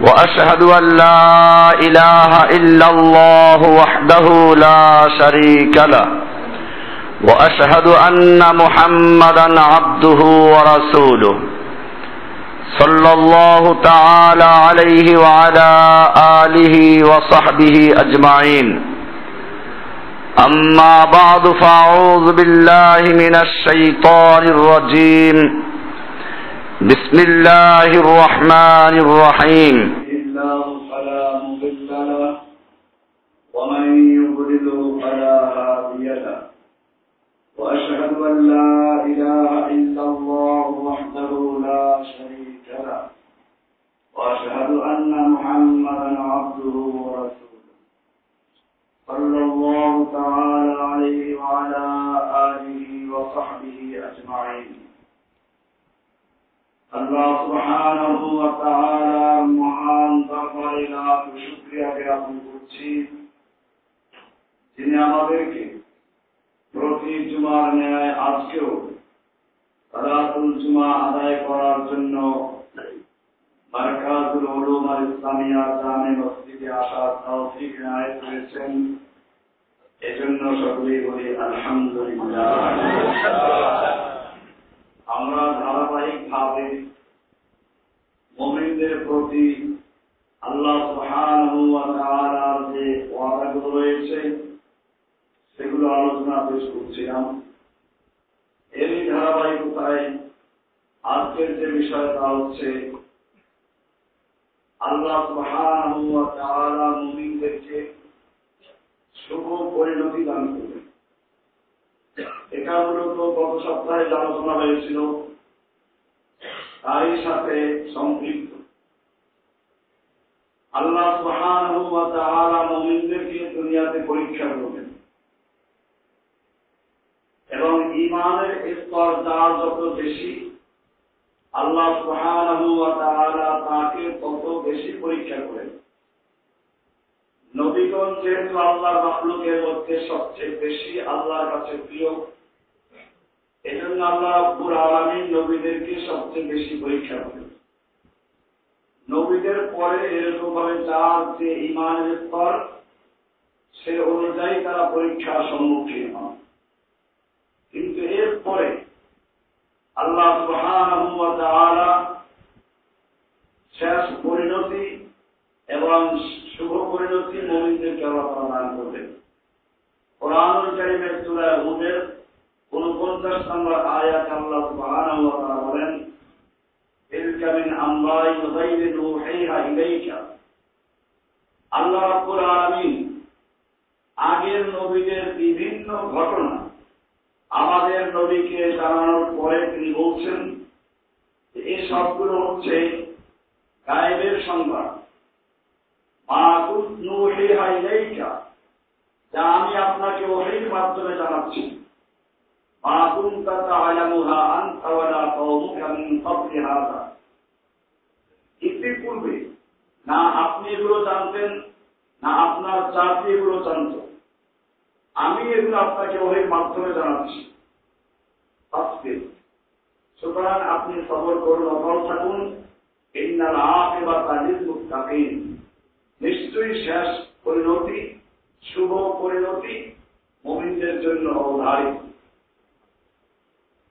وأشهد أن لا إله إلا الله وحده لا شريك له. وأشهد أن محمدا عبده ورسوله. صلى الله تعالى عليه وعلى آله وصحبه أجمعين. أما بعد فأعوذ بالله من الشيطان الرجيم. بسم الله الرحمن الرحيم. الله فلا مضل له ومن يضلله فلا هادي له. وأشهد أن لا إله إلا الله وحده لا شريك له. وأشهد أن محمدا عبده ورسوله. صلى الله تعالى عليه وعلى آله وصحبه أجمعين. আল্লাহ সুবহানাহু ওয়া তাআলার মহান দরবারে শুকরিয়া জ্ঞাপন করছি। যিনি আমাদেরকে প্রতি জুমার ন্যায় আজকেও সালাতুল জুমা আদায় করার জন্য মারকাজুল উলুম আল ইসলামিয়া জামে মসজিদে আসার তৌফিক এনায়েত করেছেন এজন্য সকলেই বলি আলহামদুলিল্লাহ। আমরা ধারাবাহিক ভাবে মোমিনদের প্রতি আল্লাহ সুবহানাহু যে ওয়াদাগুলো রয়েছে, সেগুলো আলোচনা পেশ করছিলাম। এরই ধারাবাহিকতায় আজকের যে বিষয় তা হচ্ছে, আল্লাহ তাআলা মুমিনদেরকে শুভ পরিণতি দান করবেন মূলত গত সপ্তাহে আলোচনা হয়েছিল, তারই সাথে সম্পৃক্ত। আল্লাহ ওয়া দুনিয়াতে পরীক্ষা করবেন এবং ঈমানের স্তর যার যত বেশি, আল্লাহ সুবহানাহু তাকে তত বেশি পরীক্ষা করেন নবীগণ যেহেতু আল্লাহর মাখলুকের মধ্যে সবচেয়ে বেশি আল্লাহর কাছে প্রিয় এজন্য আল্লাহ রাব্বুল আলামিন নবীদেরকে সবচেয়ে বেশি পরীক্ষা করেন। নবীদের পরে এরকম ভাবে যার যে ইমানের স্তর, সে অনুযায়ী তারা পরীক্ষার সম্মুখীন হন কিন্তু এরপরে আল্লাহ শেষ পরিণতি এবং শুভ পরিণতি মুমিনদেরকে আল্লাহ তাআলা দান করবেন। কোরআনুল কারীমের সূরা হুদের 49 নম্বর আয়াত আল্লাহ আগের নবীদের বিভিন্ন ঘটনা আমাদের নবীকে জানানোর পরে তিনি বলছেন এই সবগুলো হচ্ছে গায়েবের সংবাদ। যা আমি আপনাকে ওহির মাধ্যমে জানাচ্ছি। ইতিপূর্বে না আপনি এগুলো জানতেন, না আপনার জাতি এগুলো জানত। আমি এগুলো আপনাকে ওহির মাধ্যমে জানাচ্ছি। সুতরাং আপনি সবর করুন, অটল থাকুন। ইন্নাল আকিবাতা লিল মুত্তাকিন নিশ্চয়ই শেষ পরিণতি, শুভ পরিণতি মুমিনদের জন্য অবধারিত।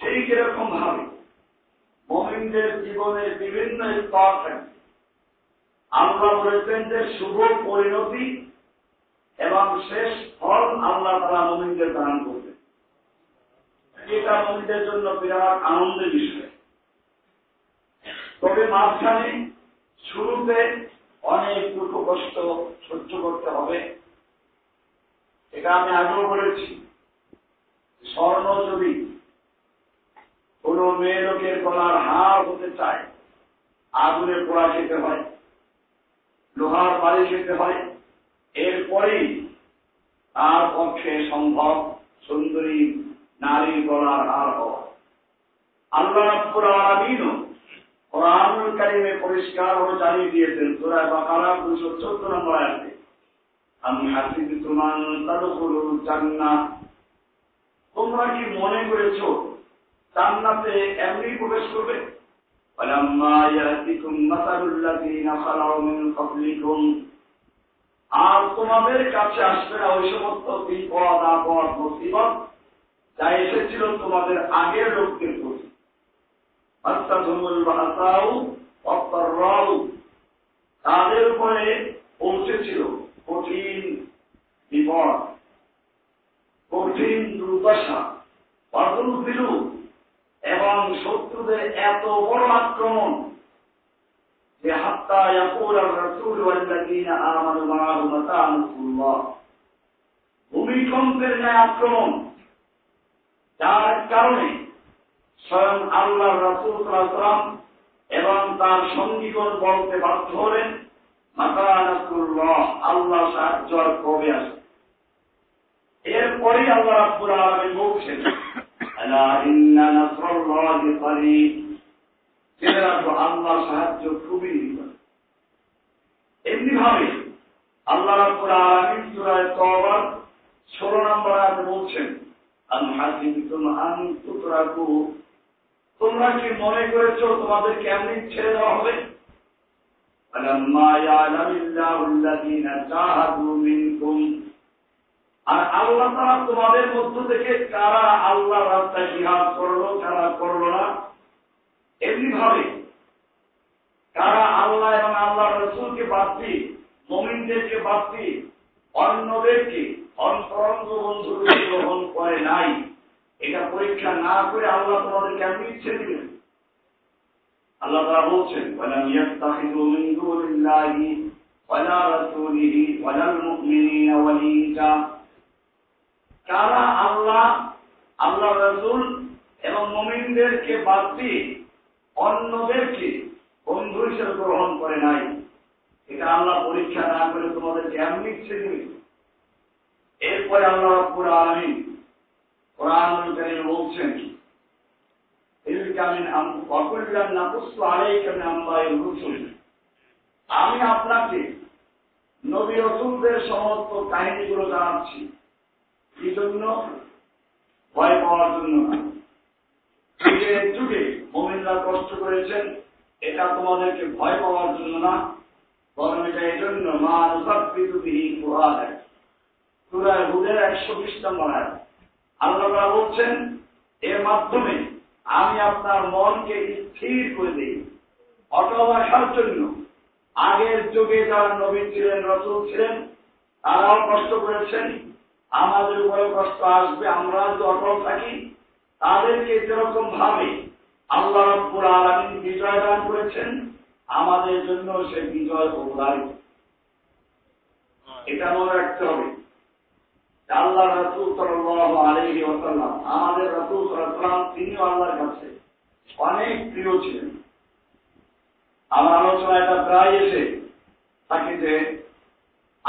ঠিক এরকম ভাবে মমিনদের জীবনের বিভিন্ন স্তর থাকে আল্লাহ বলেছেন যে শুভ পরিণতি এবং শেষ ফল আল্লাহ তারা মমিনদের দান করবে এটা মমিনদের জন্য বিরাট আনন্দের বিষয়। তবে মাঝখানে শুরুতে অনেক দুঃখ কষ্ট সহ্য করতে হবে। এটা আমি আগেও বলেছি। স্বর্ণ যদি কোন মেয়ে লোকের গলার হার হতে চায়, আগুনে পোড়া খেতে হয়, লোহার বাড়ি খেতে হয়, এরপরেই তার পক্ষে সম্ভব সুন্দরী নারীর গলার হার হওয়া। আল্লাহ পরিষ্কার হয়ে জানিয়ে দিয়েছেন, সূরা বাকারা 214 নম্বর আয়াতে, আমি আন তাদখুলুল জান্নাহ। তোমরা কি মনে করেছ, জান্নাতে এমনি প্রবেশ করবে? আর তোমাদের কাছে আসবে না ওই সমস্ত বিপদ, আপদ, মুসিবত যা এসেছিল তোমাদের আগের লোকদের প্রতি। তাদের উপরে পৌঁছেছিল কঠিন বিপদ। কঠিন দুর্দশা দিল এবং শত্রুদের এত বড় আক্রমণ যে হাত্তা ইয়াকুল আমানু মাতা ভূমিকম্পের ন্যায় আক্রমণ, যার কারণে স্বয়ং আল্লাহ রাসূল সাল্লাল্লাহু এবং তার সঙ্গীগণ বলতে বাধ্য হলেন মাতা নাসরুল্লাহ আল্লাহ সাহায্য আর কবে আসে এরপরে আল্লাহ রাব্বুল আলামিন বলছেন, আলা ইন্না নাসরুল্লাহি আল্লাহ সাহায্য খুবই নিকট। এমনি ভাবে আল্লাহ রাব্বুল আলামিন তওবার 16 নম্বর আয়াতে বলছেন আন তুতরাকু। তোমরা কি মনে করেছ তোমাদের কেমনি ছেড়ে দেওয়া হবে? আলাম্মা ইয়ালামিল্লাহু আল্লাযীনা জাহাদু মিনকুম। আর আল্লাহ তারা তোমাদের মধ্য থেকে কারা আল্লাহ রাস্তায় জিহাদ করল, কারা করল না? এমনি ভাবে কারা আল্লাহ এবং আল্লাহ রসুলকে বাদ দিয়ে মমিনদেরকে বাদ দিয়ে অন্যদেরকে অন্তরঙ্গ বন্ধু গ্রহণ করে নাই, এটা পরীক্ষা না করে আল্লাহ তোমাদের কেমন ইচ্ছে দিলেন? আল্লাহ তারা বলছেন, ওয়ালাম ইয়াত্তাখিযু মিন দুনিল্লাহি ওয়ালা রাসূলিহি ওয়ালাল মুমিনিনা ওয়ালিয়া কারা আল্লাহ আল্লাহ রসুল এবং মুমিনদেরকে বাদ দিয়ে অন্যদেরকে বন্ধু হিসেবে গ্রহণ করে নাই। এটা আল্লাহ পরীক্ষা না করে তোমাদের কেমন ইচ্ছে দিবে এরপরে আল্লাহ রব্বুল আলামিন কোরআন বলছেন আমি আপনাকে নবী রসুলদের সমস্ত কাহিনীগুলো জানাচ্ছি। কি জন্য ভয় পাওয়ার জন্য না। যুগে যুগে কষ্ট করেছেন, এটা তোমাদেরকে ভয় পাওয়ার জন্য না, বরং এটা এই জন্য, মা নুসাবিহীন কুহা দেয় সুরায় হুদের একশো বিশ নম্বর বলছেন, এর মাধ্যমে আমি আপনার মনকে স্থির করে দিই অটল রাখার জন্য। আগের যুগে যারা নবী ছিলেন, রসুল ছিলেন, তারাও কষ্ট করেছেন আমাদের উপরে কষ্ট আসবে, আমরা যদি অটল থাকি, তাদেরকে যেরকম ভাবে আল্লাহ রব্বুল আলমিন বিজয় দান করেছেন, আমাদের জন্য সে বিজয় অবদারিত এটা মনে রাখতে হবে। আল্লাহ রসুল সাল্লাহ আলহি ওসাল্লাম আমাদের রসুল সাল্লাম তিনিও আল্লাহর কাছে অনেক প্রিয় ছিলেন। আমার আলোচনা এটা প্রায় এসে থাকে যে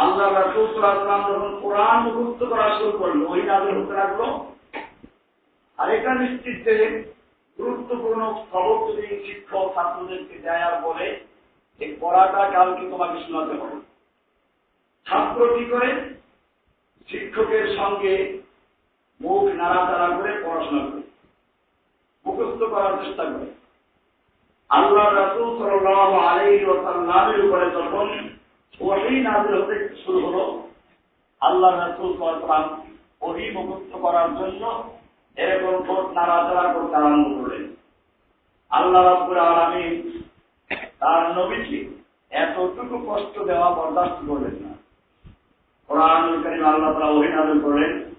আল্লাহ রসুল সাল্লাম যখন কোরআন মুক্ত করা শুরু করল ওই নাদের হতে রাখল। আর এটা নিশ্চিত যে গুরুত্বপূর্ণ খবর যদি শিক্ষক ছাত্রদেরকে দেয় আর বলে এই পড়াটা কালকে তোমাকে শোনাতে হবে। ছাত্র কি করে? শিক্ষকের সঙ্গে মুখ নাড়াচাড়া করে পড়াশোনা করে, মুখস্থ করার চেষ্টা করে। আল্লাহ রাসুল সাল্লাহ আলী ও সাল্লামের উপরে যখন ওহি নাজিল শুরু হলো। আল্লাহ রাসুল সাল্লাম ওহি করার জন্য এরকম ঠোঁট নাড়াচাড়া করতে আরম্ভ করলেন। আল্লাহ রাব্বুল আলামিন তার নবীকে এতটুকু কষ্ট দেওয়া বরদাস্ত করলেন না। কোরআন কারীম আল্লাহ তাআলা ওহী নাযিল করলেন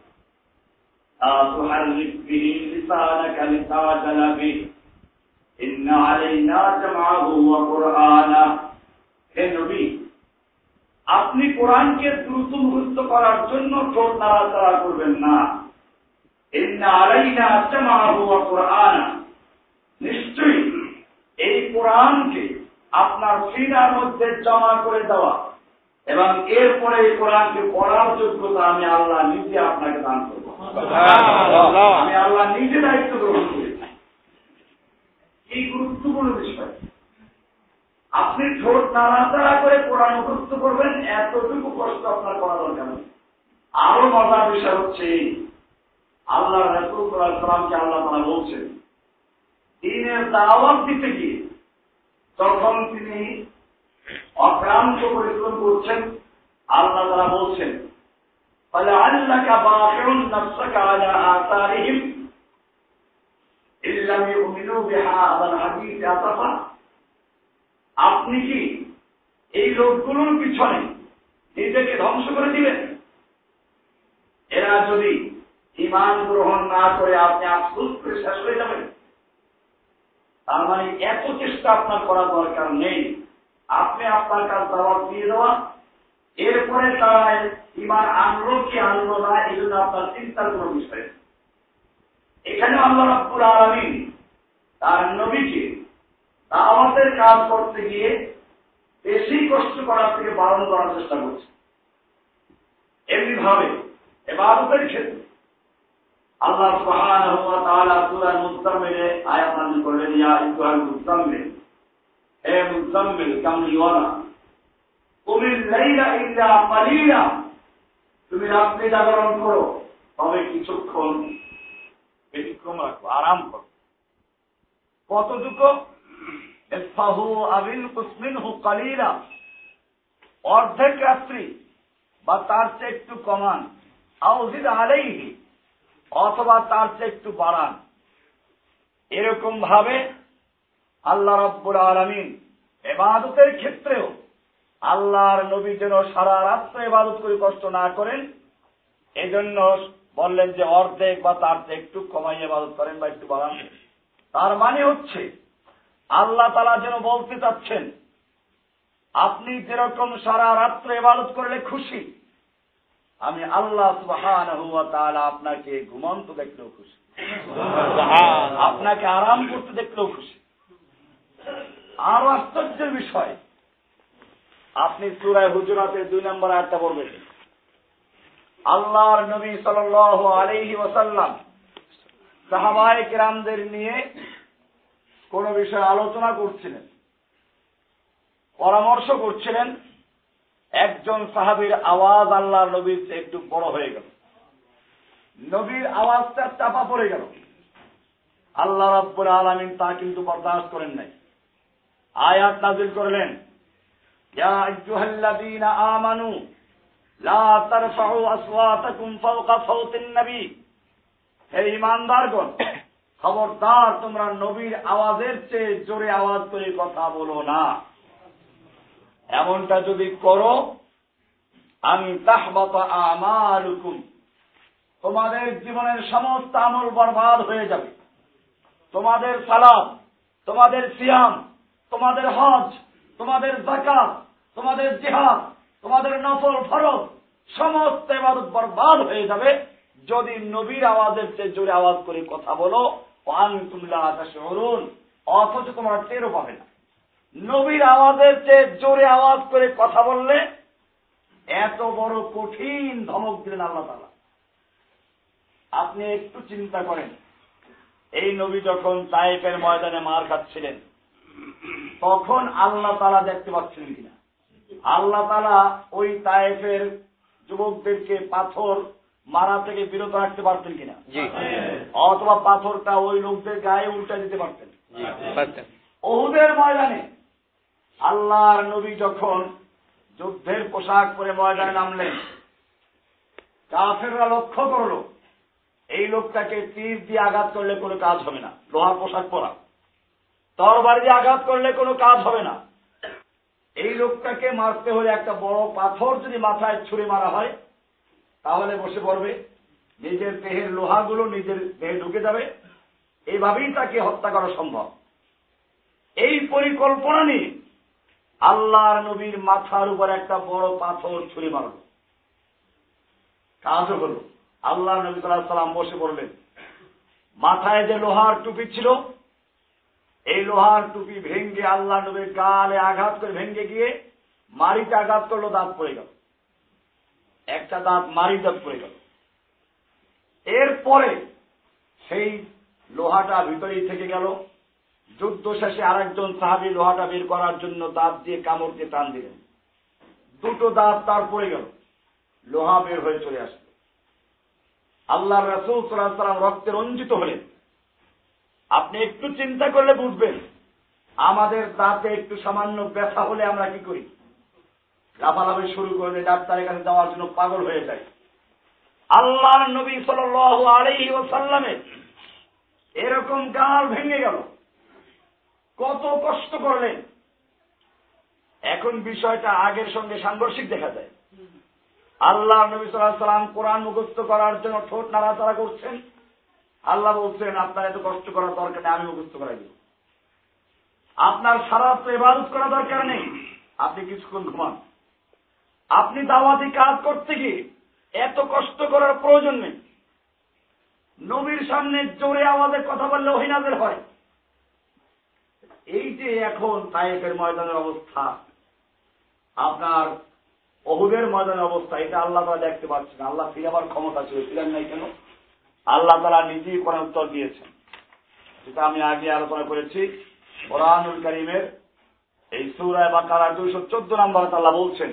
হে নবী আপনি কোরআনকে দ্রুত মুখস্থ করার জন্য ঠোঁট নাড়াচাড়া করবেন না। আলাইনা নিশ্চয়ই এই কোরআনকে আপনার সিনার মধ্যে জমা করে দেওয়া এবং এরপরে এই কোরআনকে পড়ার যোগ্যতা আমি আল্লাহ নিজে আপনাকে দান করব। আমি আল্লাহ নিজে দায়িত্ব গ্রহণ করেছি। এই গুরুত্বপূর্ণ বিষয়। আপনি ঠোঁট নাড়াচাড়া করে কোরআন মুখস্থ করবেন, এতটুকু কষ্ট আপনার করা দরকার আরও মজার বিষয় হচ্ছে আল্লাহ রসুল সালামকে আল্লাহ তারা বলছেন, দিনের দাওয়াত দিতে গিয়ে তখন তিনি অক্রান্ত পরিশ্রম করছেন, আল্লাহ তারা বলছেন তাহলে আল্লাহ বাফিউন নাফসাকা আলা আসারিহিম, ইল্লাম ইউমিনু বিহাদাল হাদিস আতাফা। আপনি কি এই লোকগুলোর পিছনে নিজেকে ধ্বংস করে দিবেন? এরা যদি ইমান গ্রহণ না করে আপনি আফসোস করে শেষ হয়ে যাবেন। তার মানে এত চেষ্টা আপনার করা দরকার নেই। আপনি আপনার কাজ দাওয়াত দিয়ে দেওয়া। এরপরে তারা ইমান আনলো কি আনলো না, এই জন্য আপনার চিন্তার কোন বিষয় এখানে আল্লাহ রাব্বুল আলামিন তার নবীকে দাওয়াতের কাজ করতে গিয়ে বেশি কষ্ট করার থেকে বারণ করার চেষ্টা করছে। এমনি ভাবে এবাদতের ক্ষেত্রে আল্লাহ সুবহানাহু ওয়া তাআলা সূরা মুজাম্মিলে আয়াত নাযিল করলেন, ইয়া আইয়ুহাল হে কামলিওয়ালা কুমিল লাইলা ইল্লা তুমি রাত্রি জাগরণ করো, তবে কিছুক্ষণ ব্যতিক্রম রাখো, আরাম করো। কতটুকু অর্ধেক রাত্রি, বা তার চেয়ে একটু কমান। অথবা তার চেয়ে একটু বাড়ান। এরকম ভাবে আল্লাহ রব্বুল আলমিন এবাদতের ক্ষেত্রেও আল্লাহর নবী যেন সারা রাত্র এবাদত করে কষ্ট না করেন, এজন্য বললেন যে অর্ধেক বা তার একটু কমাই এবাদত করেন বা একটু বাড়ান। তার মানে হচ্ছে আল্লাহ তালা যেন বলতে চাচ্ছেন আপনি যেরকম সারা রাত্র এবাদত করলে খুশি আমি আল্লাহ সুবাহান আপনাকে ঘুমন্ত দেখলেও খুশি। আপনাকে আরাম করতে দেখলেও খুশি। আরও আশ্চর্যের বিষয় আপনি সুরায় হুজুরাতের দুই নম্বর আয়টা বলবেন আল্লাহর নবী সাল আলহি ওসাল্লাম সাহাবায় কিরামদের নিয়ে কোন বিষয়ে আলোচনা করছিলেন, পরামর্শ করছিলেন, একজন সাহাবির আওয়াজ আল্লাহ নবীর একটু বড় হয়ে গেল। নবীর আওয়াজটা চাপা পড়ে গেল। আল্লাহ রাব্বুল আলমিন তা কিন্তু বরদাস্ত করেন নাই। আয়াত নাজিল করলেন আমানু, লা হে ঈমানদারগণ খবরদার, তোমরা নবীর আওয়াজের চেয়ে জোরে আওয়াজ করে কথা বলো না। এমনটা যদি করো আমি তোমাদের জীবনের সমস্ত আমল বরবাদ হয়ে যাবে। তোমাদের সালাম, তোমাদের সিয়াম, তোমাদের হজ, তোমাদের জাকাত তোমাদের জিহাদ, তোমাদের নফল ফরজ, সমস্ত এবাদত বরবাদ হয়ে যাবে। যদি নবীর আওয়াজের চেয়ে জোরে আওয়াজ করে কথা বলো অথচ তোমরা টেরও পাবে না। নবীর আওয়াজের চেয়ে জোরে আওয়াজ করে কথা বললে এত বড় কঠিন ধমক দিলেন আল্লাহ তালা আপনি একটু চিন্তা করেন, এই নবী যখন তাইফের ময়দানে মার খাচ্ছিলেন, তখন আল্লাহ তালা দেখতে পাচ্ছিলেন কিনা? আল্লাহ তালা ওই তায়েফের যুবকদেরকে পাথর মারা থেকে বিরত রাখতে পারতেন কিনা? অথবা পাথরটা ওই লোকদের গায়ে উল্টা দিতে পারতেন। ওহুদের ময়দানে আল্লাহর নবী যখন যুদ্ধের পোশাক পরে ময়দানে নামলেন কাফেররা লক্ষ্য করল এই লোকটাকে তীর দিয়ে আঘাত করলে কোনো কাজ হবে না লোহার পোশাক পরা। তরবারি দিয়ে আঘাত করলে কোনো কাজ হবে না। এই লোকটাকে মারতে হলে একটা বড় পাথর যদি মাথায় ছুঁড়ে মারা হয় তাহলে বসে পড়বে। নিজের দেহের লোহাগুলো নিজের দেহে ঢুকে যাবে। এইভাবেই তাকে হত্যা করা সম্ভব। এই পরিকল্পনা নিয়ে আল্লাহর নবীর মাথার উপর একটা বড় পাথর ছুরি মারল। কাজও হল আল্লাহ নবী সাল্লাহ সাল্লাম বসে পড়লেন। মাথায় যে লোহার টুপি ছিল, এই লোহার টুপি ভেঙ্গে আল্লাহ নবীর গালে আঘাত করে ভেঙ্গে গিয়ে মারিতে আঘাত করল, দাঁত পড়ে গেল। একটা দাঁত মারি দাঁত পড়ে গেল। এরপরে সেই লোহাটা ভিতরেই থেকে গেল। যুদ্ধ শেষে আরেকজন সাহাবি লোহাটা বের করার জন্য দাঁত দিয়ে কামড় দিয়ে টান দিলেন। দুটো দাঁত তার পড়ে গেল। লোহা বের হয়ে চলে আসলো। আল্লাহ রসুল সাল্লাম রক্তে রঞ্জিত হলেন। আপনি একটু চিন্তা করলে বুঝবেন, আমাদের দাঁতে একটু সামান্য ব্যথা হলে আমরা কি করি? লাফালাফি শুরু করে দিই ডাক্তারের কাছে যাওয়ার জন্য পাগল হয়ে যায়। আল্লাহর নবী সাল আলহি ওসাল্লামের এরকম গাল ভেঙে গেল। কত কষ্ট করলেন। এখন বিষয়টা আগের সঙ্গে সাংঘর্ষিক দেখা যায়। আল্লাহ নবী সাল্লাম কোরআন মুখস্থ করার জন্য ঠোঁট নাড়াচাড়া করছেন। আল্লাহ বলছেন, আপনার এত কষ্ট করার দরকার নেই, আমি মুখস্থ করাই দিব। আপনার সারা এবারত করা দরকার নেই। আপনি কিছুক্ষণ ঘুমান। আপনি দাওয়াতি কাজ করতে গিয়ে এত কষ্ট করার প্রয়োজন নেই। নবীর সামনে জোরে আওয়াজে কথা বললে ওহিনাদের হয়। এই যে এখন তাইফের ময়দানের অবস্থা, আপনার অহুদের ময়দানের অবস্থা, এটা আল্লাহ তারা দেখতে পাচ্ছেন আল্লাহ ফিরাবার ক্ষমতা ছিল নাই কেন? আল্লাহ তারা নিজেই কোরআন উত্তর দিয়েছেন। যেটা আমি আগে আলোচনা করেছি, কোরআনুল করিমের এই সৌরায় বা কারা দুইশো চোদ্দ নম্বর আল্লাহ বলছেন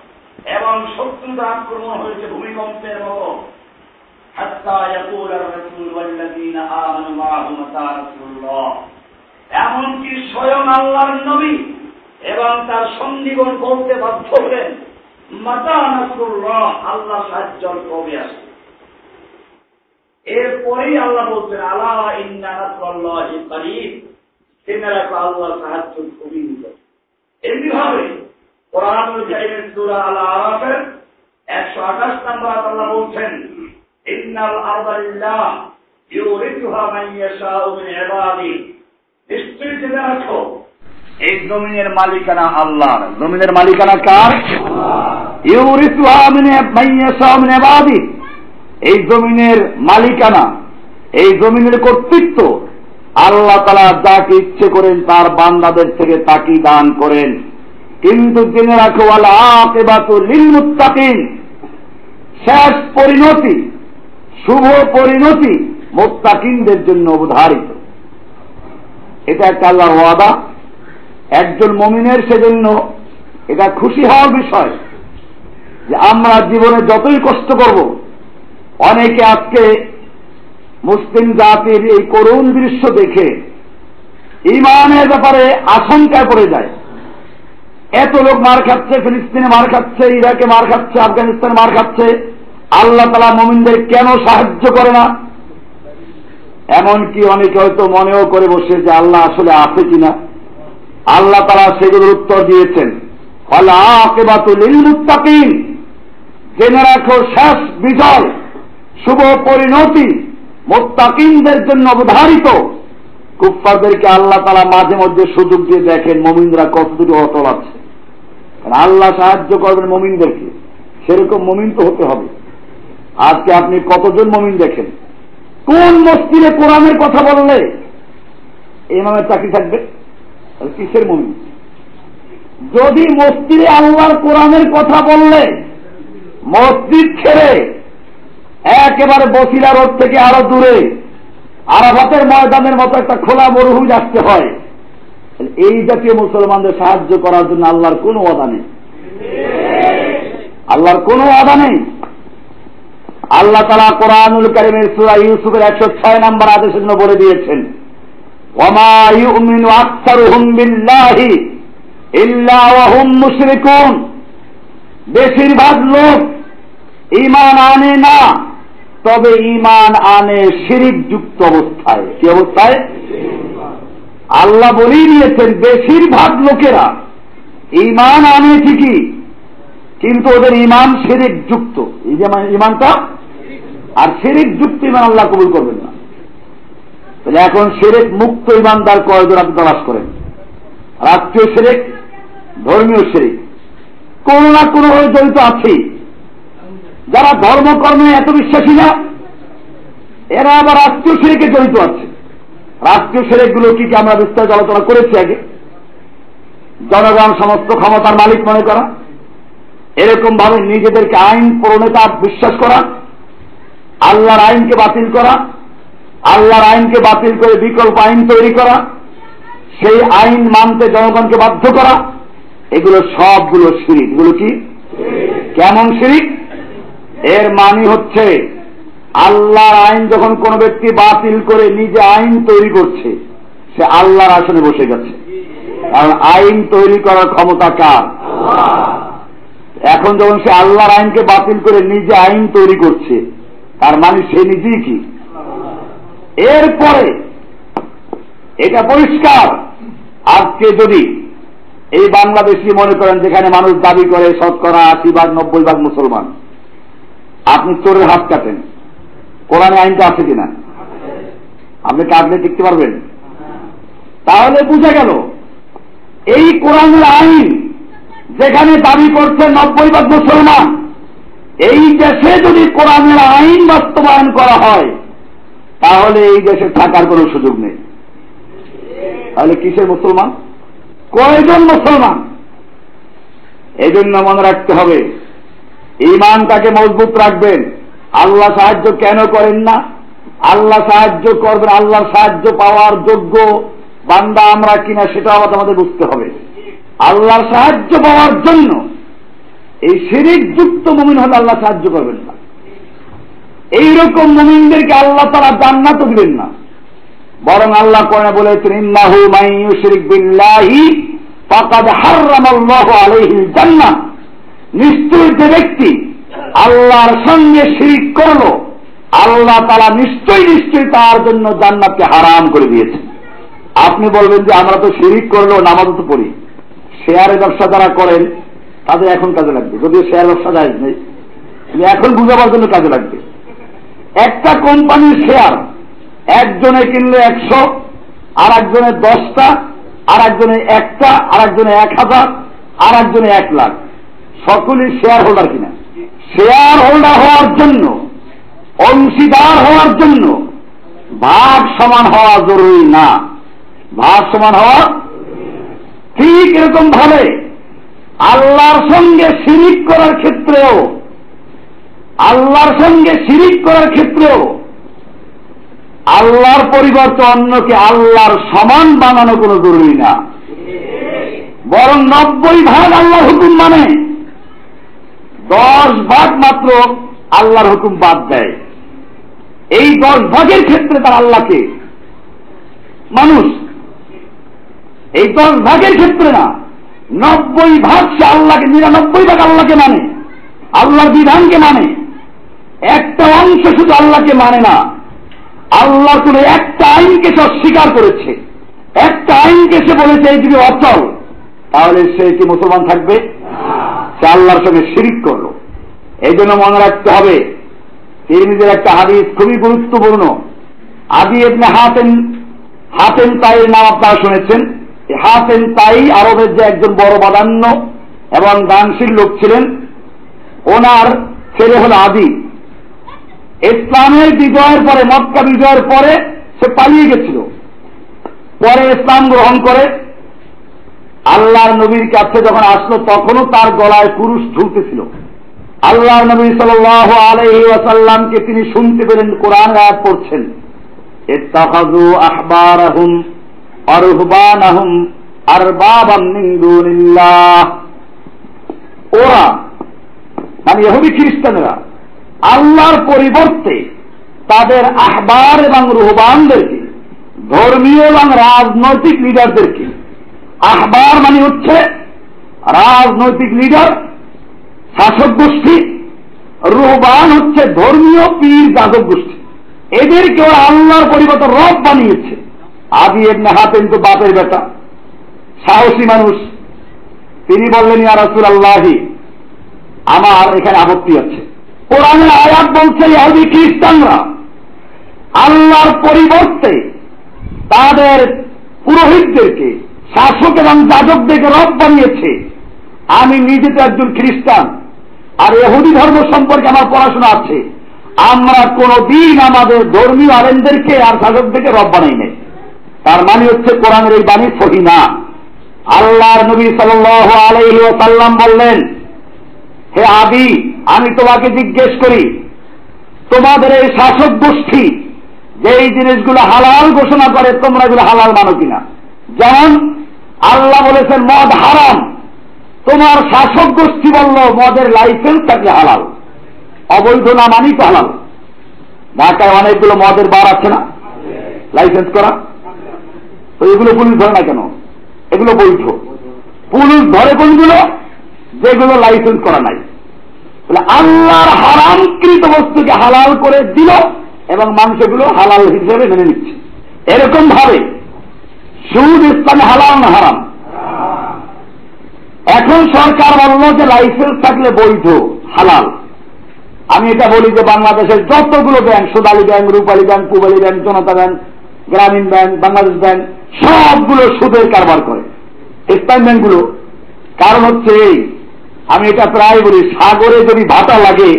এবং শত্রুদের আক্রমণ হয়েছে ভূমিকম্পের মতো। এমনকি স্বয়ং আল্লাহর নবী এবং তার সঙ্গীগণ বলতে বাধ্য হলেন, মাতা আল্লাহ সাহায্য কবে আসে এরপরেই আল্লাহ বলছেন আল্লাহ ইন্না জেনে রাখো আল্লাহ সাহায্য খুবই নিকট এমনিভাবে কোরআনুল কারিমের সূরা আল আরাফের 128 নম্বর আল্লাহ বলছেন ইন্নাল আরদা লিল্লাহ ইউরিথুহা মান ইয়াশাউ মিন ইবাদি। নিশ্চয়ই জেনে রাখো এই জমিনের মালিকানা আল্লাহর। জমিনের মালিকানা কার? ইউরিথুহা মিন মান ইয়াশাউ মিন ইবাদি। এই জমিনের মালিকানা এই জমিনের কর্তৃত্ব আল্লাহ তালা যাকে ইচ্ছে করেন তার বান্দাদের থেকে তাকে দান করেন। কিন্তু জেনে রাখো লিল শেষ পরিণতি, শুভ পরিণতি মোত্তাকিনদের জন্য অবধারিত। এটা একটা আল্লাহর ওয়াদা। একজন মমিনের সেজন্য এটা খুশি হওয়ার বিষয় যে আমরা জীবনে যতই কষ্ট করব, অনেকে আজকে মুসলিম জাতির এই করুণ দৃশ্য দেখে ইমানের ব্যাপারে আশঙ্কায় পড়ে যায়। এত লোক মার খাচ্ছে, ফিলিস্তিনে মার খাচ্ছে, ইরাকে মার খাচ্ছে, আফগানিস্তানে মার খাচ্ছে। আল্লাহ তালা মোমিনদের কেন সাহায্য করে না? এমনকি অনেকে হয়তো মনেও করে বসে যে আল্লাহ আসলে আছে কিনা। আল্লাহ তালা সেগুলোর উত্তর দিয়েছেন। জেনে রাখো, শেষ বিজয়, শুভ পরিণতি মোত্তাকিনদের জন্য অবধারিত। কুফফারদেরকে আল্লাহ তালা মাঝে মধ্যে সুযোগ দিয়ে দেখেন, মমিনরা কতদূর অটল আছে। আল্লাহ সাহায্য করবেন মমিনদেরকে। সেরকম মমিন তো হতে হবে। আজকে আপনি কতজন মমিন দেখেন? কোন মস্তিরে কোরআনের কথা বললে ইমামের চাকরি থাকবে? কিসের মমিন? যদি মস্তিরে আল্লাহর কোরআনের কথা বললে মসজিদ ছেড়ে একেবারে বসিরা রোড থেকে আরও দূরে আরাফাতের ময়দানের মতো একটা খোলা মরুভূমি আসতে হয় এই জাতীয় মুসলমানদের সাহায্য করার জন্য আল্লাহর কোনো অদা নেই। আল্লাহর কোনো অদা নেই। আল্লাহ তালা কোরআনুল করিমের সুরা ইউসুফের একশো ছয় নম্বর আদেশের জন্য বলে দিয়েছেন বেশিরভাগ লোক ইমান আনে না, তবে ইমান আনে শিরিক যুক্ত অবস্থায়। কি অবস্থায়? আল্লাহ বলেই দিয়েছেন, বেশিরভাগ লোকেরা ইমান আনে ঠিকই, কিন্তু ওদের ইমান শিরিক যুক্ত। এই যে ইমানটা আর শিরিক যুক্ত ইমান আল্লাহ কবুল করবেন না। তাহলে এখন শিরেক মুক্ত ইমানদার কয়জন আপনি তালাশ করেন? রাষ্ট্রীয় শিরেক, ধর্মীয় শিরিক। কোন না কোন জড়িত আছেই। যারা ধর্মকর্মে এত বিশ্বাসী না, এরা আবার রাষ্ট্রীয় শিরেকে জড়িত আছে। রাষ্ট্রীয় সেরেকগুলো কি কি আমরা বিস্তারিত আলোচনা করেছি আগে? জনগণ, সমস্ত ক্ষমতার মালিক মনে করা এরকম ভাবে নিজেদেরকে আইন প্রণেতা বিশ্বাস করা, আল্লাহর আইনকে বাতিল করা, আল্লাহর আইনকে বাতিল করে বিকল্প আইন তৈরি করা, সেই আইন মানতে জনগণকে বাধ্য করা, এগুলো সবগুলো শিরিক। এগুলো কি? কেমন শিরিক? এর মানে হচ্ছে আল্লাহর আইন যখন কোন ব্যক্তি বাতিল করে নিজে আইন তৈরি করছে, সে আল্লাহর আসনে বসে গেছে কারণ আইন তৈরি করার ক্ষমতা কার? এখন যখন সে আল্লাহর আইনকে বাতিল করে নিজে আইন তৈরি করছে, তার মানে সে নিজেই কি? এরপরে, এটা পরিষ্কার। আজকে যদি এই বাংলাদেশি মনে করেন যেখানে মানুষ দাবি করে, শতকরা আশি ভাগ, নব্বই ভাগ মুসলমান, আপনি চোরের হাত কাটেন। কোরআনে আইনটা আছে কিনা? আপনি কাটলে টিকতে পারবেন? তাহলে বুঝা গেল, এই কোরআনের আইন যেখানে দাবি করছে নব্বই ভাগ মুসলমান, এই দেশে যদি কোরআনের আইন বাস্তবায়ন করা হয়, তাহলে এই দেশে থাকার কোনো সুযোগ নেই। তাহলে কিসের মুসলমান? কয়জন মুসলমান? এই জন্য মনে রাখতে হবে ইমানটাকে মজবুত রাখবেন। আল্লাহ সাহায্য কেন করেন না? আল্লাহ সাহায্য করবেন, আল্লাহর সাহায্য পাওয়ার যোগ্য বান্দা আমরা কিনা সেটাও আমাদের বুঝতে হবে। আল্লাহর সাহায্য পাওয়ার জন্য এই শিরিক যুক্ত মমিন হলে আল্লাহ সাহায্য করবেন না। এইরকম মমিনদেরকে আল্লাহ তারা জান্নাত দিবেন না। বরং আল্লাহ কোরআনে বলেছেন, ইন্নাহু মাইয়ুশরিক বিল্লাহি ফাকাদ হাররামাল্লাহু আলাইহিল জান্নাহ। নিশ্চয় যে ব্যক্তি আল্লাহর সঙ্গে শিরিক করল, আল্লাহ তারা নিশ্চয়ই নিশ্চয়ই তার জন্য জান্নাতকে হারাম করে দিয়েছে। আপনি বলবেন যে আমরা তো শিরিক করলেও নামাজ তো পড়ি। শেয়ারের ব্যবসা যারা করেন, তাদের এখন কাজে লাগবে। যদিও শেয়ার ব্যবসা যায় নেই এখন বুঝাবার জন্য কাজে লাগবে। একটা কোম্পানির শেয়ার, একজনে কিনলে একশো আর একজনে দশটা আর একজনে একটা আর একজনে এক হাজার আর একজনে এক লাখ। সকলেই শেয়ার হোল্ডার কিনা। শেয়ার হোল্ডার হওয়ার জন্য, অংশীদার হওয়ার জন্য ভাগ সমান হওয়া জরুরি না। ভাগ সমান হওয়া ঠিক এরকম ভাবে আল্লাহর সঙ্গে শিরিক করার ক্ষেত্রেও, আল্লাহর সঙ্গে শিরিক করার ক্ষেত্রেও আল্লাহর পরিবর্তে অন্যকে আল্লাহর সমান বানানো কোনো জরুরি না। বরং নব্বই ভাগ আল্লাহর হুকুম মানে দশ ভাগ মাত্র আল্লাহর হুকুম বাদ দেয়। এই দশ ভাগের ক্ষেত্রে তার আল্লাহকে মানুষ। এই দশ ভাগের ক্ষেত্রে না, নব্বই ভাগ সে আল্লাহকে, নিরানব্বই ভাগ আল্লাহকে মানে। আল্লাহর বিধানকে মানে। একটা অংশ শুধু আল্লাহকে মানে না। আল্লাহ কোন একটা আইনকে সে অস্বীকার করেছে। একটা আইনকে সে বলেছে, এই যদি অচল। তাহলে সে কি মুসলমান থাকবে? সে আল্লাহর সঙ্গে শিরিক করল। এই জন্য মনে রাখতে হবে, তিরমিজের একটা হাদিস খুবই গুরুত্বপূর্ণ। আদি এমনি হাতেন হাতেন তাই নাম আপনারা শুনেছেন। হাতেন তাই আরবের যে একজন বড় বাদান্য এবং দানশীল লোক ছিলেন, ওনার ছেলে হল আদি। ইসলামের বিজয়ের পরে, মক্কা বিজয়ের পরে সে পালিয়ে গেছিল। পরে ইসলাম গ্রহণ করে আল্লাহর নবীর কাছে যখন আসলো, তখনও তার গলায় পুরুষ ঝুলতেছিল। আল্লাহ নবী সাল আলহি ওয়াসাল্লামকে তিনি শুনতে পেলেন, কোরআন আয়াত পড়ছেন। দুনিল্লাহ। ওরা মানে ইহুদি খ্রিস্টানেরা, আল্লাহর পরিবর্তে তাদের আহবার এবং রুহবানদেরকে, ধর্মীয় এবং রাজনৈতিক লিডারদেরকে আহবার মানে হচ্ছে রাজনৈতিক লিডার, শাসক গোষ্ঠী, রুহবান হচ্ছে ধর্মীয় পীর যাদব গোষ্ঠী। এদেরকে ওরা আল্লাহর পরিবর্তে রব বানিয়েছে। আদি এমনি হাত কিন্তু বাপের বেটা, সাহসী মানুষ। তিনি বললেন, ইয়া রাসুল আল্লাহি আমার এখানে আপত্তি আছে। কোরআনে আয়াত বলছে, ইহুদি খ্রিস্টানরা আল্লাহর পরিবর্তে তাদের পুরোহিতদেরকে শাসক এবং যাজকদেরকে রব বানিয়েছে। আমি নিজে তো একজন খ্রিস্টান। আর এহুদি ধর্ম সম্পর্কে আমার পড়াশোনা আছে। আমরা কোনো দিন আমাদের ধর্মীয় আলেমদেরকে আর শাসকদেরকে রব বানাই নাই। তার মানে হচ্ছে কোরআনের এই বাণী সহি না। আল্লাহর নবী সাল আলহি সাল্লাম বললেন, হে আবি, আমি তোমাকে জিজ্ঞেস করি, তোমাদের এই শাসক গোষ্ঠী যে এই জিনিসগুলো হালাল ঘোষণা করে, তোমরা এগুলো হালাল মানো কিনা? যেমন আল্লাহ বলেছেন, মদ হারাম। তোমার শাসক গোষ্ঠী বলল, মদের লাইসেন্স থাকলে হালাল। অবৈধ না মানি তো হালাল। ঢাকায় অনেকগুলো মদের বার আছে না? লাইসেন্স করা? তো এগুলো পুলিশ ধরে না কেন? এগুলো বৈধ। পুলিশ ধরে কোনগুলো? যেগুলো লাইসেন্স করা নাই। আল্লাহর হারামকৃত বস্তুকে হালাল করে দিল এবং মানুষ এগুলো হালাল হিসেবে মেনে নিচ্ছে। এরকম ভাবে সুদ ইসলামে হালাল না হারাম? এখন সরকার বলল যে লাইসেন্স থাকলে বৈধ, হালাল। আমি এটা বলি যে বাংলাদেশের যতগুলো bank Sonali bank Rupali bank Pubali bank Janata bank Grameen bank Bangladesh bank সবগুলো সুদের কারবার করে। ইসলাম ব্যাংকগুলো কারণ হচ্ছে এই, আমি এটা প্রায় বলি, সাগরে যদি ভাটা লাগে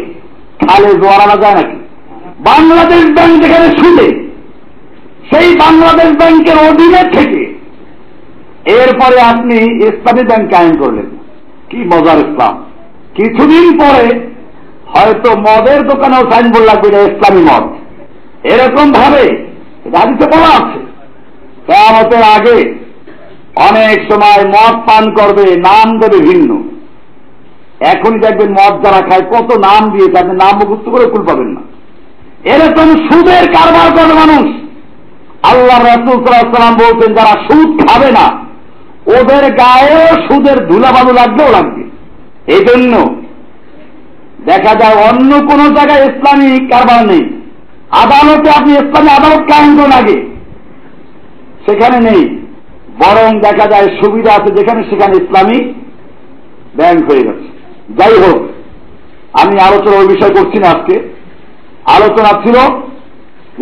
খালে জোয়ার যায় নাকি? বাংলাদেশ ব্যাংক যেখানে সুদে সেই বাংলাদেশ ব্যাংকের অধীনে থেকে। এরপরে আপনি ইসলামী ব্যাংক কায়েম করলেন। কি মজার ইসলাম। কিছুদিন পরে হয়তো মদের দোকানেও সাইনবোর্ড লাগবে এটা ইসলামী মদ। এরকম ভাবে রাজিতে বলা আছে। কেমতের আগে অনেক সময় মদ পান করবে, নাম দেবে ভিন্ন। এখনই দেখবেন মদ যারা খায়, কত নাম দিয়ে তাদের নাম মুখস্থ করে কুল পাবেন না। এরকম সুদের কারবার করে মানুষ। আল্লাহ রাসুল সাল্লাম বলছেন, যারা সুদ খাবে না, ওদের গায়েও সুদের ধুলাবালু লাগবেও লাগবে। এই জন্য দেখা যায় অন্য কোন জায়গায় ইসলামী কারবার নেই। আদালতে আপনি ইসলামী আদালত করুন আগে। সেখানে নেই। বরং দেখা যায় সুবিধা আছে যেখানে, সেখানে ইসলামী ব্যাংক হয়ে গেছে। যাই হোক, আমি আলোচনা ওই বিষয় করছি না আজকে। আলোচনা ছিল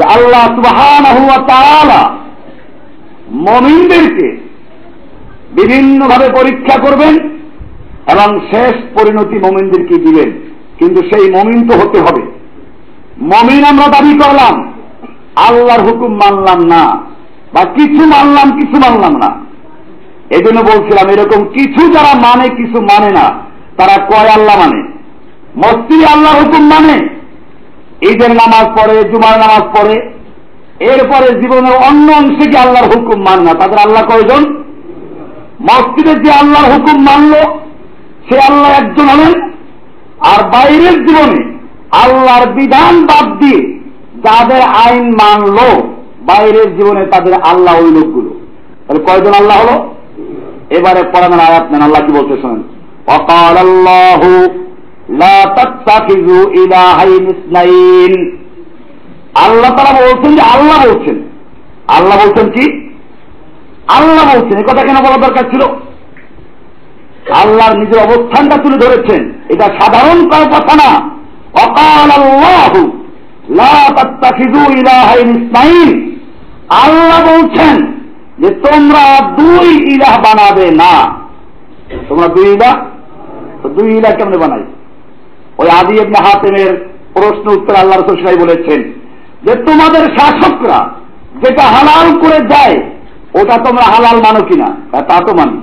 যে আল্লাহ সুবাহান মমিনদেরকে বিভিন্নভাবে পরীক্ষা করবেন এবং শেষ পরিণতি মমিনদেরকে দিবেন। কিন্তু সেই মমিন তো হতে হবে। মমিন আমরা দাবি করলাম, আল্লাহর হুকুম মানলাম না বা কিছু মানলাম কিছু মানলাম না। এই জন্য বলছিলাম, এরকম কিছু যারা মানে কিছু মানে না, তারা কয় আল্লাহ মানে? মস্তির আল্লাহর হুকুম মানে? ঈদের নামাজ পড়ে, জুমার নামাজ পড়ে, এরপরে জীবনের অন্য অংশে কি আল্লাহর হুকুম মান না তাদের আল্লাহ কয়জন? মসজিদের যে আল্লাহর হুকুম মানল, সে আল্লাহ একজন হলেন। আর বাইরের জীবনে আল্লাহর বিধান বাদ দিয়ে যাদের আইন মানল, বাইরের জীবনে তাদের আল্লাহ ওই লোকগুলো। তাহলে কয়জন আল্লাহ হলো? এবারে পড়ানোর আয়াত নেন, আল্লাহ কি বলতে শোনেন? অকাল আল্লাহ আল্লাহ তারা বলছেন যে আল্লাহ বলছেন। আল্লাহ বলছেন কি? আল্লাহ বলছেন। এ কথা কেন বলা দরকার ছিল? আল্লাহর নিজের অবস্থানটা তুলে ধরেছেন। এটা সাধারণ কারও কথা না। অকাল আল্লাহ আল্লাহ বলছেন যে তোমরা দুই ইলাহ বানাবে না। তোমরা দুই ইলাহ? দুই ইলা কেমনে বানাই ওই আদি হাতেমের প্রশ্ন উত্তর আল্লাহ রসুল বলেছেন যে তোমাদের শাসকরা যেটা হালাল করে দেয়, ওটা তোমরা হালাল মানো কিনা? তা তো মানি।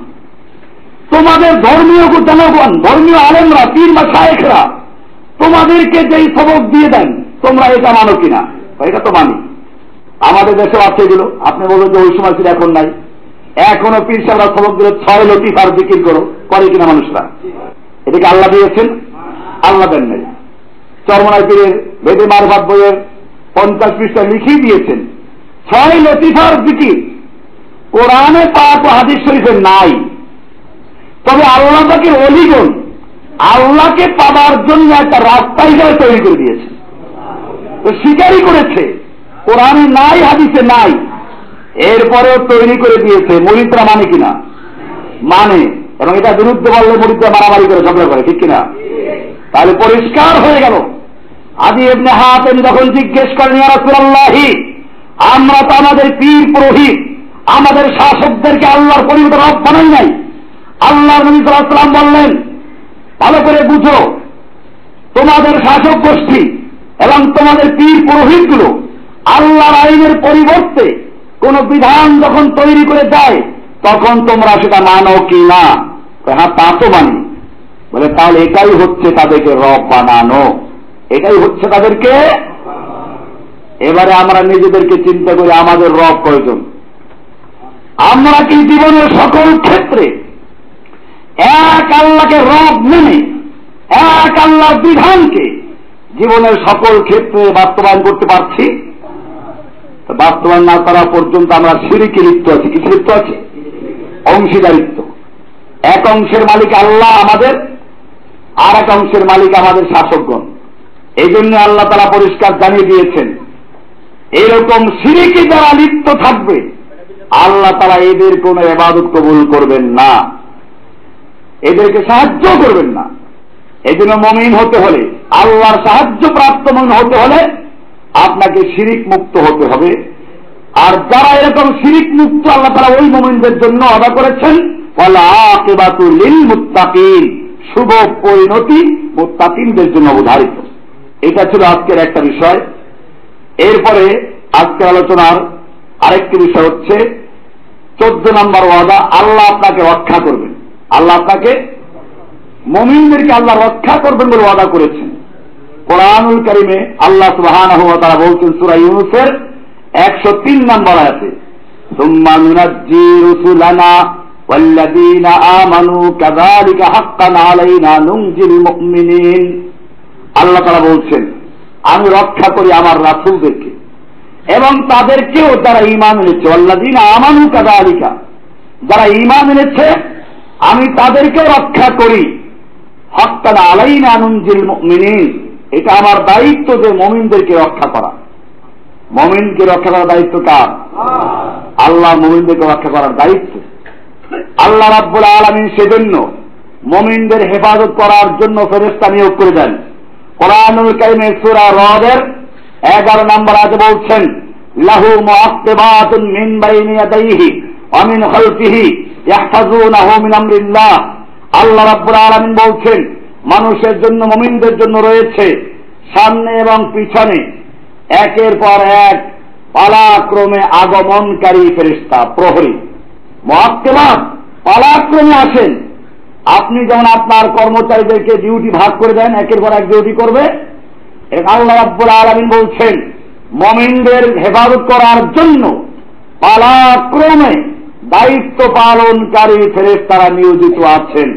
তোমাদের ধর্মীয় জনগণ, ধর্মীয় আলেমরা, পীর বা শায়েখরা তোমাদেরকে যেই সবক দিয়ে দেন, তোমরা এটা মানো কিনা? এটা তো মানি। আমাদের দেশে আছে এগুলো। আপনি বলবেন যে ওই সময় ছিল, এখন নাই। এখনও পীর সাহেবরা সবক দিলে ছয় লতিফার বিক্রি করো, করে কিনা মানুষরা? এটাকে আল্লাহ দিয়েছেন। আল্লাহ দেন নাই। চরমনায় পীরের বেদে মারভাত বইয়ের পঞ্চাশ পৃষ্ঠা লিখিয়ে দিয়েছেন। ছয় লতিফার জিকির। কোরআনে পাক ও হাদিস শরীফে নাই। তবে আল্লাহ তাকে অলিগণ আল্লাহকে পাবার জন্য একটা রাস্তা হিসাবে তৈরি করে দিয়েছে তো স্বীকারই করেছে, কোরআনে নাই, হাদিসে নাই। এরপরেও তৈরি করে দিয়েছে মরিদরা মানে কিনা? মানে এবং এটা বিরুদ্ধে বললে মরিদরা মারামারি করে ঝগড়া করে, ঠিক কিনা? তাহলে পরিষ্কার হয়ে গেল। আদি এমনি হাতেন যখন জিজ্ঞেস করেন ইয়ারসুল্লাহি আমরা তো আমাদের পীর পুরোহিত, আমাদের শাসকদেরকে আল্লাহর পরিবর্তন রব বানাই নাই। আল্লাহ নবী বললেন, ভালো করে বুঝো, তোমাদের শাসক গোষ্ঠী এবং তোমাদের পীর পুরোহিতগুলো আল্লাহর আইনের পরিবর্তে কোন বিধান যখন তৈরি করে দেয়, তখন তোমরা সেটা মানো কি না? হ্যাঁ তা তো মানি। বলে, তাহলে এটাই হচ্ছে তাদেরকে রব বানানো। এটাই হচ্ছে তাদেরকে? এবারে আমরা নিজেদেরকে চিন্তা করি, আমাদের রব প্রয়োজন। আমরা কি জীবনের সকল ক্ষেত্রে এক আল্লাহকে রব মেনে, এক আল্লাহর বিধানকে জীবনের সকল ক্ষেত্রে বাস্তবায়ন করতে পারছি? বাস্তবায়ন না করা পর্যন্ত আমরা সিঁড়িকে লিপ্ত আছি। কিছু লিপ্ত আছে? অংশীদারিত্ব। এক অংশের মালিক আল্লাহ আমাদের। আর এক অংশের মালিক আমাদের শাসকগণ। এই জন্য আল্লাহ তারা পরিষ্কার জানিয়ে দিয়েছেন, এরকম সিঁড়িকে যারা লিপ্ত থাকবে, আল্লাহ তারা এদের কোন এবাদত কবুল করবেন না। এদেরকে সাহায্য করবেন না। এই জন্য মমিন হতে হলে, আল্লাহর সাহায্য প্রাপ্ত মমিন হতে হলে আপনাকে শিরিক মুক্ত হতে হবে। আর যারা এরকম শিরিক মুক্ত আল্লাহ তারা ওই মমিনদের জন্য অদা করেছেন লিল মুত্তাকিন। শুভ পরিণতি ও তাতিনদের জন্য অবধারিত এটা ছিল আজকের একটা বিষয়। এরপরে আজকের আলোচনার আরেকটি বিষয় হচ্ছে, চোদ্দ নম্বর ওয়াদা, আল্লাহ আপনাকে রক্ষা করবেন। আল্লাহ আপনাকে মমিনদেরকে আল্লাহ রক্ষা করবেন বলে ওয়াদা করেছেন। কোরআনুল করিমে আল্লাহ সুহান তারা বলছেন সুরাই ইউনুসের একশো তিন নম্বর আছে والذين آمنوا كذلك حقا علينا ننجي المؤمنين আল্লাহ তারা বলছেন আমি রক্ষা করি আমার রাসুলদেরকে এবং তাদেরকেও যারা ইমান এনেছে আল্লাদিন আমানু কাদালিকা যারা ইমান এনেছে আমি তাদেরকেও রক্ষা করি হকান আলাইন আনন্দিল মিনিন এটা আমার দায়িত্ব যে মমিনদেরকে রক্ষা করা মমিনকে রক্ষা করার দায়িত্ব কার আল্লাহ মমিনদেরকে রক্ষা করার দায়িত্ব আল্লাহ রাব্বুল আলমিন সেজন্য মমিনদের হেফাজত করার জন্য ফেরেস্তা নিয়োগ করে দেন। কোরআনুল কারিমের সুরা রদের এগারো নম্বর আজ বলছেন, লাহু মুআক্কিবাতুন মিন বাইনি ইয়াদাইহি ওয়া মিন খালফিহি ইয়াহফাজুনাহু মিন আমরিল্লাহ। আল্লাহ রাব্বুল আলামিন বলছেন, মানুষের জন্য, মুমিনদের জন্য রয়েছে সামনে এবং পিছনে একের পর এক পালাক্রমে আগমনকারী ফেরেশতা, প্রহরী। মুআক্কিবাত পালাক্রমে আসেন। আপনি যেমন আপনার কর্মচারীদেরকে ডিউটি ভাগ করে দেন, একের পর এক ডিউটি করবে। আল্লাহ রাব্বুল আলমিন বলছেন, মমিনদের হেফাজত করার জন্য পালাক্রমে দায়িত্ব পালনকারী ফেরেস তারা নিয়োজিত আছেন।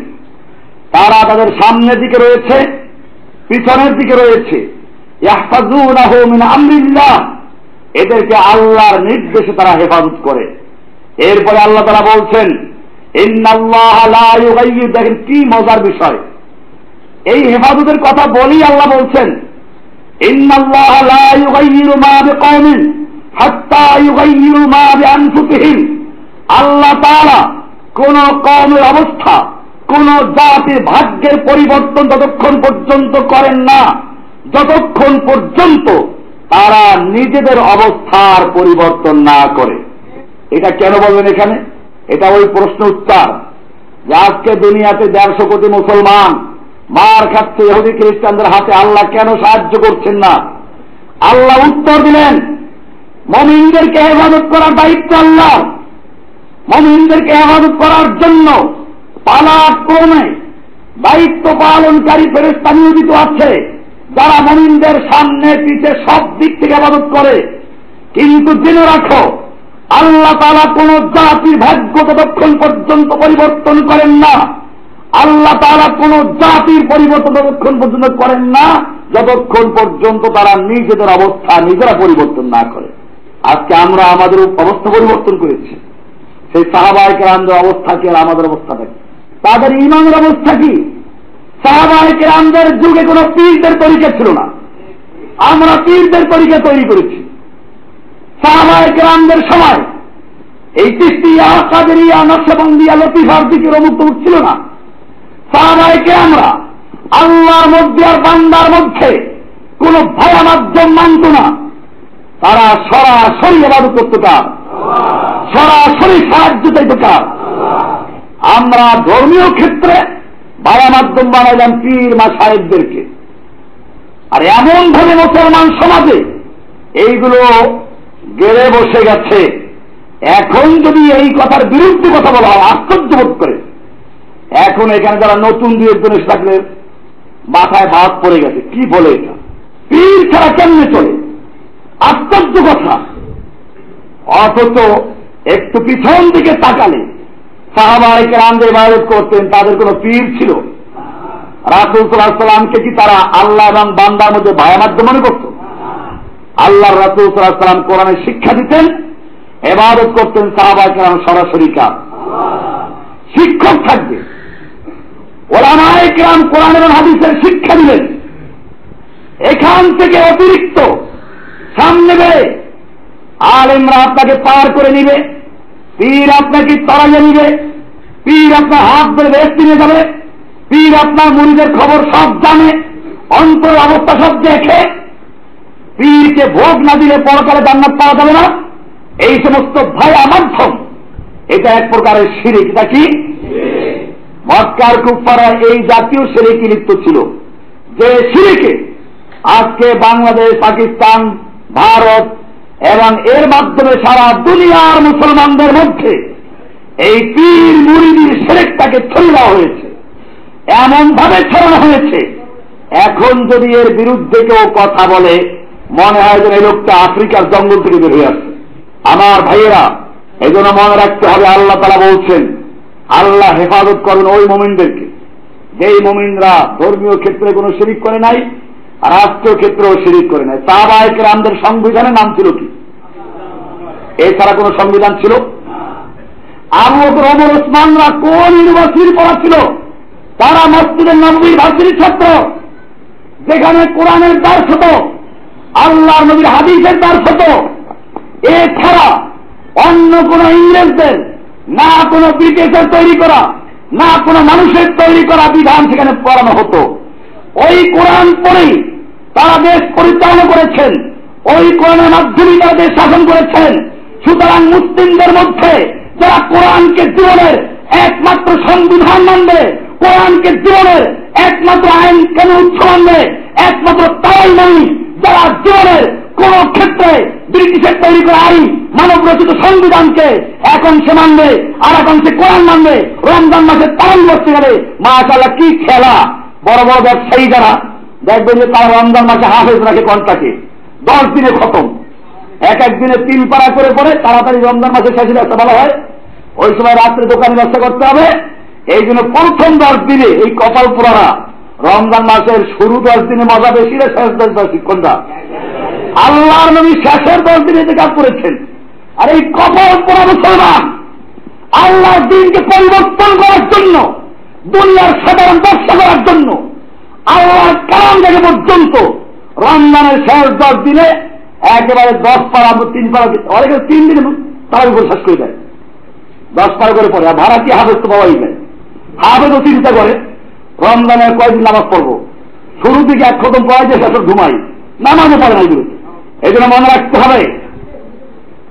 তারা তাদের সামনের দিকে রয়েছে, পিছনের দিকে রয়েছে। এদেরকে আল্লাহর নির্দেশে তারা হেফাজত করে। এরপরে আল্লাহ তারা বলছেন দেখেন কি মজার বিষয়। এই হেফাজতের কথা বলি আল্লাহ বলছেন আল্লাহ তারা কোন কমের অবস্থা, কোন জাতির ভাগ্যের পরিবর্তন ততক্ষণ পর্যন্ত করেন না, যতক্ষণ পর্যন্ত তারা নিজেদের অবস্থার পরিবর্তন না করে। এটা কেন বলবেন এখানে? এটা ওই প্রশ্ন উত্তর। যে আজকে দুনিয়াতে দেড়শো কোটি মুসলমান, মার খাচ্ছে ইহুদি খ্রিস্টানদের হাতে আল্লাহ কেন সাহায্য করছেন না? আল্লাহ উত্তর দিলেন, মমিনদেরকে হেফাজত করার দায়িত্ব আল্লাহ। মমিনদেরকে হেফাজত করার জন্য পালাক্রমে দায়িত্ব পালনকারী ফেরেস্তা নিয়োজিত আছে। যারা মমিনদের সামনে পিছে সব দিক থেকে হেফাজত করে। কিন্তু জেনে রাখো আল্লাহ তালা কোন জাতির ভাগ্য ততক্ষণ পর্যন্ত পরিবর্তন করেন না। আল্লাহ তারা কোন জাতির পরিবর্তন ততক্ষণ পর্যন্ত করেন না, যতক্ষণ পর্যন্ত তারা নিজেদের অবস্থা নিজেরা পরিবর্তন না করে। আজকে আমরা আমাদের অবস্থা পরিবর্তন করেছি। সেই সাহাবাহিকের আমাদের অবস্থা কি আর আমাদের অবস্থা কি তাদের ইমানের অবস্থা কি? সাহাবাহিকের আমাদের যুগে কোন পীরদের তরিকা ছিল না। আমরা পীরদের তরিকা তৈরি করেছি। সাহাবাহিকের আমাদের সময় এই তিস্তিয়া কাদেরিয়া নকশবন্দিয়া লতিফার দিকের অমুক ছিল না। সাহাবাহিকে আমরা আল্লাহর মধ্যে আর বান্দার মধ্যে কোন ভায়া মাধ্যম মানত না। তারা সরাসরি এবাদত করতে কার সরাসরি সাহায্য চাইতে কার আমরা ধর্মীয় ক্ষেত্রে ভায়া মাধ্যম বানাইলাম পীর মা সাহেবদেরকে। আর এমন ভাবে মুসলমান সমাজে এইগুলো গেড়ে বসে গেছে। এখন যদি এই কথার বিরুদ্ধে কথা বলা হয়, আশ্চর্য বোধ করে। এখন এখানে যারা নতুন দু একজন এসে থাকলে মাথায় ভাত পড়ে গেছে। কি বলে এটা? পীর ছাড়া কেমনে চলে? আশ্চর্য কথা। অথচ একটু পিছন দিকে তাকালে সাহাবাহিকে রামদের ইবাদত করতেন, তাদের কোন পীর ছিল। রাসুল সাল্লাহ সাল্লামকে কি তারা আল্লাহ এবং বান্দার মধ্যে ভায়া মাধ্যম মনে করত? আল্লাহ রাসুল সাল্লাম কোরআনের শিক্ষা দিতেন, এবাদত করতেন সাহাবাহিকে রাম সরাসরি কাজ শিক্ষক থাকবে। ওলামায় কোরআন এবং হাদিসের শিক্ষা দিলেন। এখান থেকে অতিরিক্ত সামনে বেড়ে আলেমরা আপনাকে পার করে নিবে, পীর আপনাকে তাড়াইয়ে নিবে, পীর আপনার হাত ধরে বেশ নিয়ে যাবে, পীর আপনার মুড়িদের খবর সব জানে অন্তর অবস্থা সব দেখে পীরকে ভোগ না দিলে পরকালে জান্নাত পাওয়া যাবে না। এই সমস্ত ভায়া মাধ্যম এটা এক প্রকারের শিরিক, এটা কি? মক্কার কুফারা এই জাতীয় সিরিকি লিপ্ত ছিল। যে সিরিকে আজকে বাংলাদেশ, পাকিস্তান, ভারত এবং এর মাধ্যমে সারা দুনিয়ার মুসলমানদের মধ্যে এই পীর মুরিদির সেরেকটাকে ছড়িয়ে দেওয়া হয়েছে। এমন ভাবে ছড়ানো হয়েছে। এখন যদি এর বিরুদ্ধে কেউ কথা বলে মনে হয় যেন এই লোকটা আফ্রিকার জঙ্গল থেকে বের হয়ে আসছে। আমার ভাইয়েরা, এই জন্য মনে রাখতে হবে, আল্লাহ তারা বলছেন, আল্লাহ হেফাজত করেন ওই মোমিনদেরকে। যেই মোমিনরা ধর্মীয় ক্ষেত্রে কোনো শিরিক করে নাই রাষ্ট্রীয় ক্ষেত্রেও শিরিক করে নাই। সাহবায়কের আমাদের সংবিধানের নাম ছিল কি? এছাড়া কোন সংবিধান ছিল? আবু ওমর, ওসমানরা কোন ইউনিভার্সিটি পড়া ছিল? তারা মসজিদের নবী ভার্সিটির ছাত্র, যেখানে কোরআনের দাস হতো। আল্লাহ নবীর হাদিসের দাস হতো এছাড়া অন্য কোন ইংরেজদের, না কোনো ব্রিটিশের তৈরি করা, না কোনো মানুষের তৈরি করা বিধান সেখানে পড়ানো হতো। ওই কোরআন পড়েই তারা দেশ পরিচালনা করেছেন, ওই কোরআনের মাধ্যমে তারা দেশ শাসন করেছেন। সুতরাং মুসলিমদের মধ্যে যারা কোরআনকে জীবনের একমাত্র সংবিধান মানবে, কোরআনকে জীবনের একমাত্র আইন কেন উৎস মানবে, একমাত্র তাই মানি যারা জীবনের কোন ক্ষেত্রে ব্রিটিশের তৈরি করা আইন মানব রচিত সংবিধানকে এখন সে মানবে, আর এখন সে কোরআন মানবে, রমজান মাসে তারণ করতে গেলে মাশাল্লাহ কি খেলা। বড় বড় ব্যবসায়ী যারা দেখবেন যে তারা রমজান মাসে হাফেজ রাখে কন্টাকে দশ দিনে খতম। এক একদিনে তিন পাড়া করে পরে তাড়াতাড়ি রমজান মাসে শেষে ব্যবসা ভালো হয়। ওই সময় রাত্রে দোকানে ব্যবসা করতে হবে। এই জন্য প্রথম দশ দিনে এই কপাল পুরানা রমজান মাসের শুরু দশ দিনে মজা বেশি না শেষ দশ দশ কোনটা? আল্লাহর নবী শেষের দশ দিনে এতে কাজ করেছেন। আর এই কপাল পোড়া মুসলমান, আল্লাহর দিনকে পরিবর্তন করার জন্য, দুনিয়ার সাধারণ ব্যবসা করার জন্য, আল্লাহর কারণ থেকে পর্যন্ত রমজানের শেষ দশ দিনে একেবারে দশ পাড়া তিন পাড়া অনেকে তিন দিনে তারা উপর শেষ করে দেয়। দশ পাড়া করে পড়ে। আর ভাড়া কি হাফেজ তো পাওয়াই যায়। হাফেজও চিন্তা করে। রমজানের কয়েকদিন নামাজ পড়ব। শুরু থেকে এক খতম পড়াই যে শেষ ঘুমাই। নামাজও পড়ে না এগুলো এই জন্য মনে রাখতে হবে,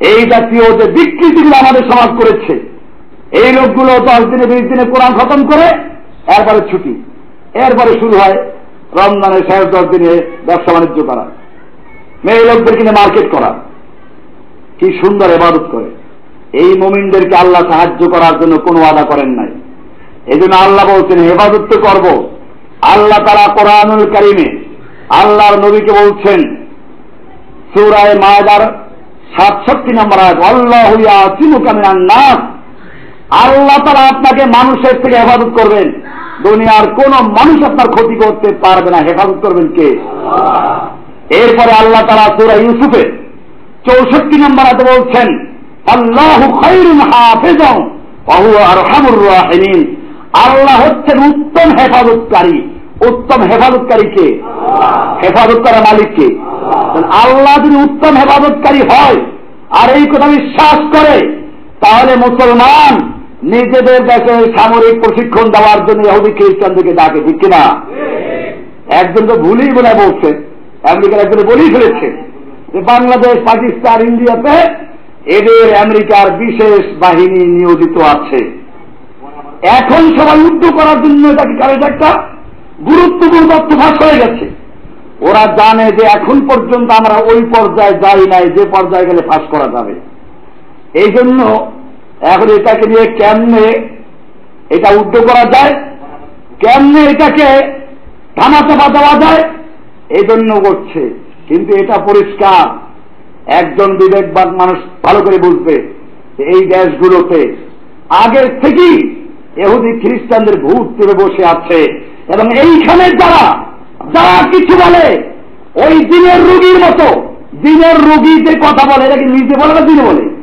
এই জাতীয় যে বিকৃতিগুলো আমাদের সমাজ করেছে, এই লোকগুলো দশ দিনে, বিশ দিনে কোরআন খতম করে এরপরে ছুটি। এরপরে শুরু হয় রমজানের শেষ দশ দিনে ব্যবসা বাণিজ্য করা। মেয়ে লোকদের কিনে মার্কেট করা। কি সুন্দর এবাদত করে। এই মোমিনদেরকে আল্লাহ সাহায্য করার জন্য কোনো আদা করেন নাই। এই জন্য আল্লাহ বলছেন, হেফাজত তো করব। আল্লাহ তারা কোরআনুল কারিমে আল্লাহর নবীকে বলছেন, সুরায় মায়দার সাতষট্টি নম্বর আয়াত, আল্লাহ চিনুকামিনার নাস। আল্লাহ তারা আপনাকে মানুষের থেকে হেফাজত করবেন। দুনিয়ার কোন মানুষ আপনার ক্ষতি করতে পারবে না। হেফাজত করবেন কে? এরপরে আল্লাহ তারা সুরা ইউসুফে চৌষট্টি নম্বর আয়াতে বলছেন, আল্লাহ খৈরুন হাফেজ আরহামুর রাহিমিন। আল্লাহ হচ্ছেন উত্তম হেফাজতকারী। উত্তম হেফাজতকারী কে? হেফাজত করা মালিক কে? আল্লাহ যদি উত্তম হেফাজতকারী হয়, আর এই কথা বিশ্বাস করে, তাহলে মুসলমান নিজেদের দেশে সামরিক প্রশিক্ষণ দেওয়ার জন্য ইহুদি, খ্রিস্টানদেরকে ডাকে, ঠিক কিনা? একজন তো ভুলই বলে বলছে, আমেরিকার একজন বলেই ফেলেছে যে বাংলাদেশ, পাকিস্তান, ইন্ডিয়াতে এদের আমেরিকার বিশেষ বাহিনী নিয়োজিত আছে। এখন সবাই যুদ্ধ করার জন্য এটাকে কারণ একটা গুরুত্বপূর্ণ ফাঁস হয়ে গেছে। ওরা জানে যে এখন পর্যন্ত আমরা ওই পর্যায়ে যাই নাই, যে পর্যায়ে গেলে ফাঁস করা যাবে। এই জন্য এখন এটাকে নিয়ে কেমনে এটা উদ্যোগ করা যায়, কেমনে এটাকে ধামাচাপা দেওয়া যায় এই জন্য করছে। কিন্তু এটা পরিষ্কার। একজন বিবেকবান মানুষ ভালো করে বুঝবে এই দেশগুলোতে আগের থেকেই এহুদি খ্রিস্টানদের ভূত তুলে বসে আছে। এবং এইখানে যারা যারা কিছু বলে, ওই দিনের রুগীর মতো, দিনের রুগীদের কথা বলে। এটা কি নিজে বলে না দিনে বলে?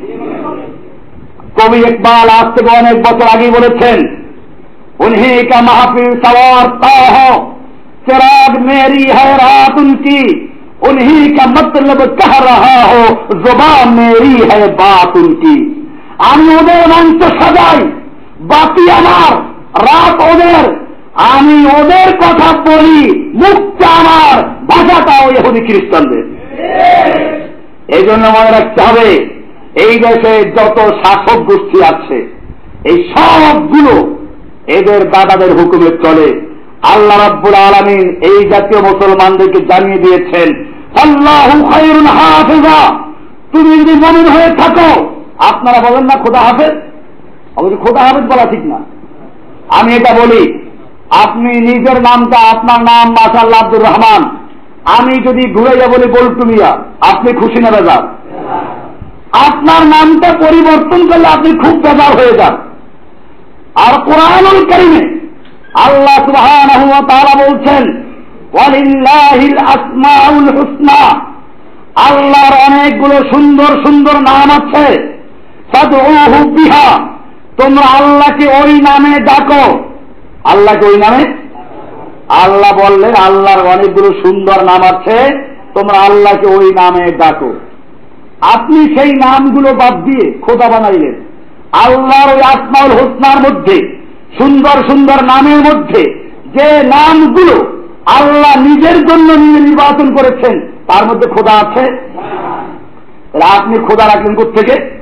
কবি একবার আজ থেকে অনেক বছর আগে বলেছেন উনি কা মাহফিল সওয়ার তাহ চেরাগ মেরি হ্যায় রাত উনকি উনি কা মতলব কহ রহা হো জোবা মেরি হ্যায় বাত উনকি আমি ওদের মাংস সাজাই বাতি আমার, রাত ওদের। আমি ওদের কথা বলি মুখটা আমার ভাষাটাও ইহুদি খ্রিস্টানদের। এই জন্য মনে রাখতে হবে, এই দেশে যত শাসক গোষ্ঠী আছে, এই সবগুলো এদের দাদাদের হুকুমে চলে। আল্লাহ রাব্বুল আলমিন এই জাতীয় মুসলমানদেরকে জানিয়ে দিয়েছেন, আল্লাহ তুমি যদি মমিন হয়ে থাকো, আপনারা বলেন না, খোদা হাফেজ। অবশ্য খোদা হাফেজ বলা ঠিক না। আমি এটা বলি, আপনি নিজের নামটা, আপনার নাম মাসাল্লাহ আব্দুর রহমান। আমি যদি ঘুরাইয়া বলি বল্টু মিয়া আপনি খুশি না বেজার? আপনার নামটা পরিবর্তন করলে আপনি খুব বেজার হয়ে যান। আর কোরআনুল কারিমে আল্লাহ ওয়া তাআলা বলছেন আসমাউল হুসনা। আল্লাহর অনেকগুলো সুন্দর সুন্দর নাম আছে। বিহা। তোমরা আল্লাহকে ওই নামে ডাকো। আল্লাহকে ওই নামে? আল্লাহ বললেন আল্লাহর অনেকগুলো সুন্দর নাম আছে, তোমরা আল্লাহকে ওই নামে ডাকো। আপনি সেই নামগুলো বাদ দিয়ে খোদা বানাইলেন। আল্লাহর ওই আসমাউল হোসনার মধ্যে, সুন্দর সুন্দর নামের মধ্যে, যে নামগুলো আল্লাহ নিজের জন্য নিয়ে নির্বাচন করেছেন, তার মধ্যে খোদা আছে? আপনি খোদা রাখলেন থেকে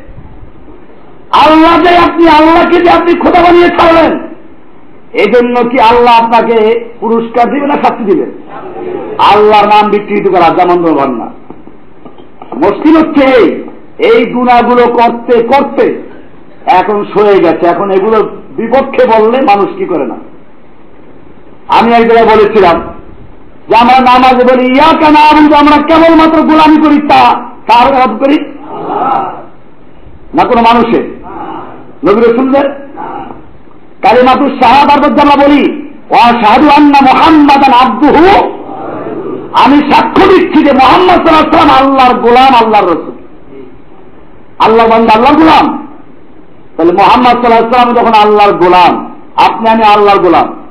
আল্লাহ যে আপনি, আল্লাহকে যে আপনি খোদা বানিয়ে ছাড়লেন এই জন্য কি আল্লাহ আপনাকে পুরস্কার দিবে না শাস্তি দিবে? আল্লাহর নাম বিকৃত করা যেমন ভান না। মুশকিল হচ্ছে এই গুণাগুলো করতে করতে এখন সয়ে গেছে। এখন এগুলো বিপক্ষে বললে মানুষ কি করে না? আমি এক জায়গায় বলেছিলাম যে আমরা নামাজে বলি ইয়া কেন আমরা কেবলমাত্র গোলামি করি তা, কার করি না কোনো মানুষের। নবীর শুনলেন কালিমাতুর শাহাদার মধ্যে আমরা বলি ও শাহাদু আন্না মোহাম্মদ আব্দুহু। আমি সাক্ষ্য দিচ্ছি যে মোহাম্মদ সাল্লাম আল্লাহর গোলাম, আল্লাহর রসুল। আল্লাহ বান্ধব আল্লাহর গোলাম। তাহলে মোহাম্মদ সাল্লাহাম যখন আল্লাহর গোলাম, আপনি, আমি আল্লাহর গোলাম।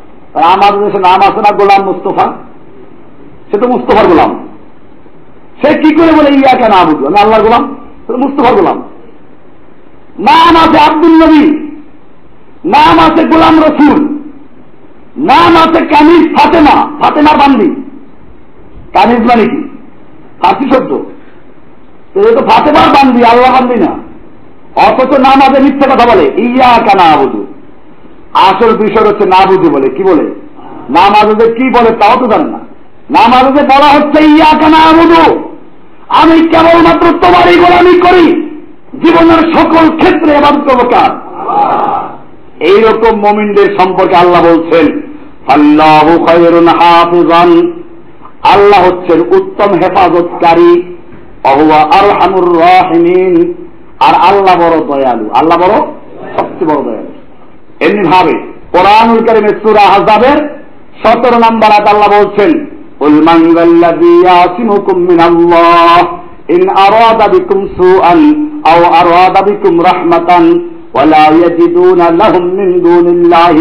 আমাদের দেশে নাম আছে না গোলাম মুস্তফা? সে তো মুস্তফার গোলাম। সে কি করে বলে ইয়া কেন আবুদু আমি আল্লাহর গোলাম? মুস্তফার গোলাম। নাম আছে আব্দুল নবী। নাম আছে গোলাম রসুল। নাম আছে কামিজ ফাতেমা, ফাতেমার বান্দি। কামিজ মানে কি? ফার্সি শব্দ। তো ফাতেমার বান্দি আল্লাহ বান্দি না। অথচ নামাজে মিথ্যে কথা বলে ইয়া কানা আবুদু আসল বিষয় হচ্ছে না বুঝে বলে, কি বলে? নাম নামাজে কি বলে তাও তো জানে না। নাম নামাজে বলা হচ্ছে ইয়া কানা আমুদু আমি কেবলমাত্র তোমারই গোলামি করি। জীবনের সকল ক্ষেত্রে এবার প্রকার এইরকম মমিনদের সম্পর্কে আল্লাহ বলছেন আল্লাহ আল্লাহ হচ্ছেন উত্তম হেফাজতকারী আর আল্লাহ বড় দয়ালু। আল্লাহ বড়, সবচেয়ে বড় দয়ালু। এমনি ভাবে কোরআনুল কারিমের সুরা হাজাবের সতেরো নম্বর আল্লাহ বলছেন قل من ذا الذي يعصمكم من الله إن أراد بكم سوءا أو أراد بكم رحمة ولا يجدون لهم من دون الله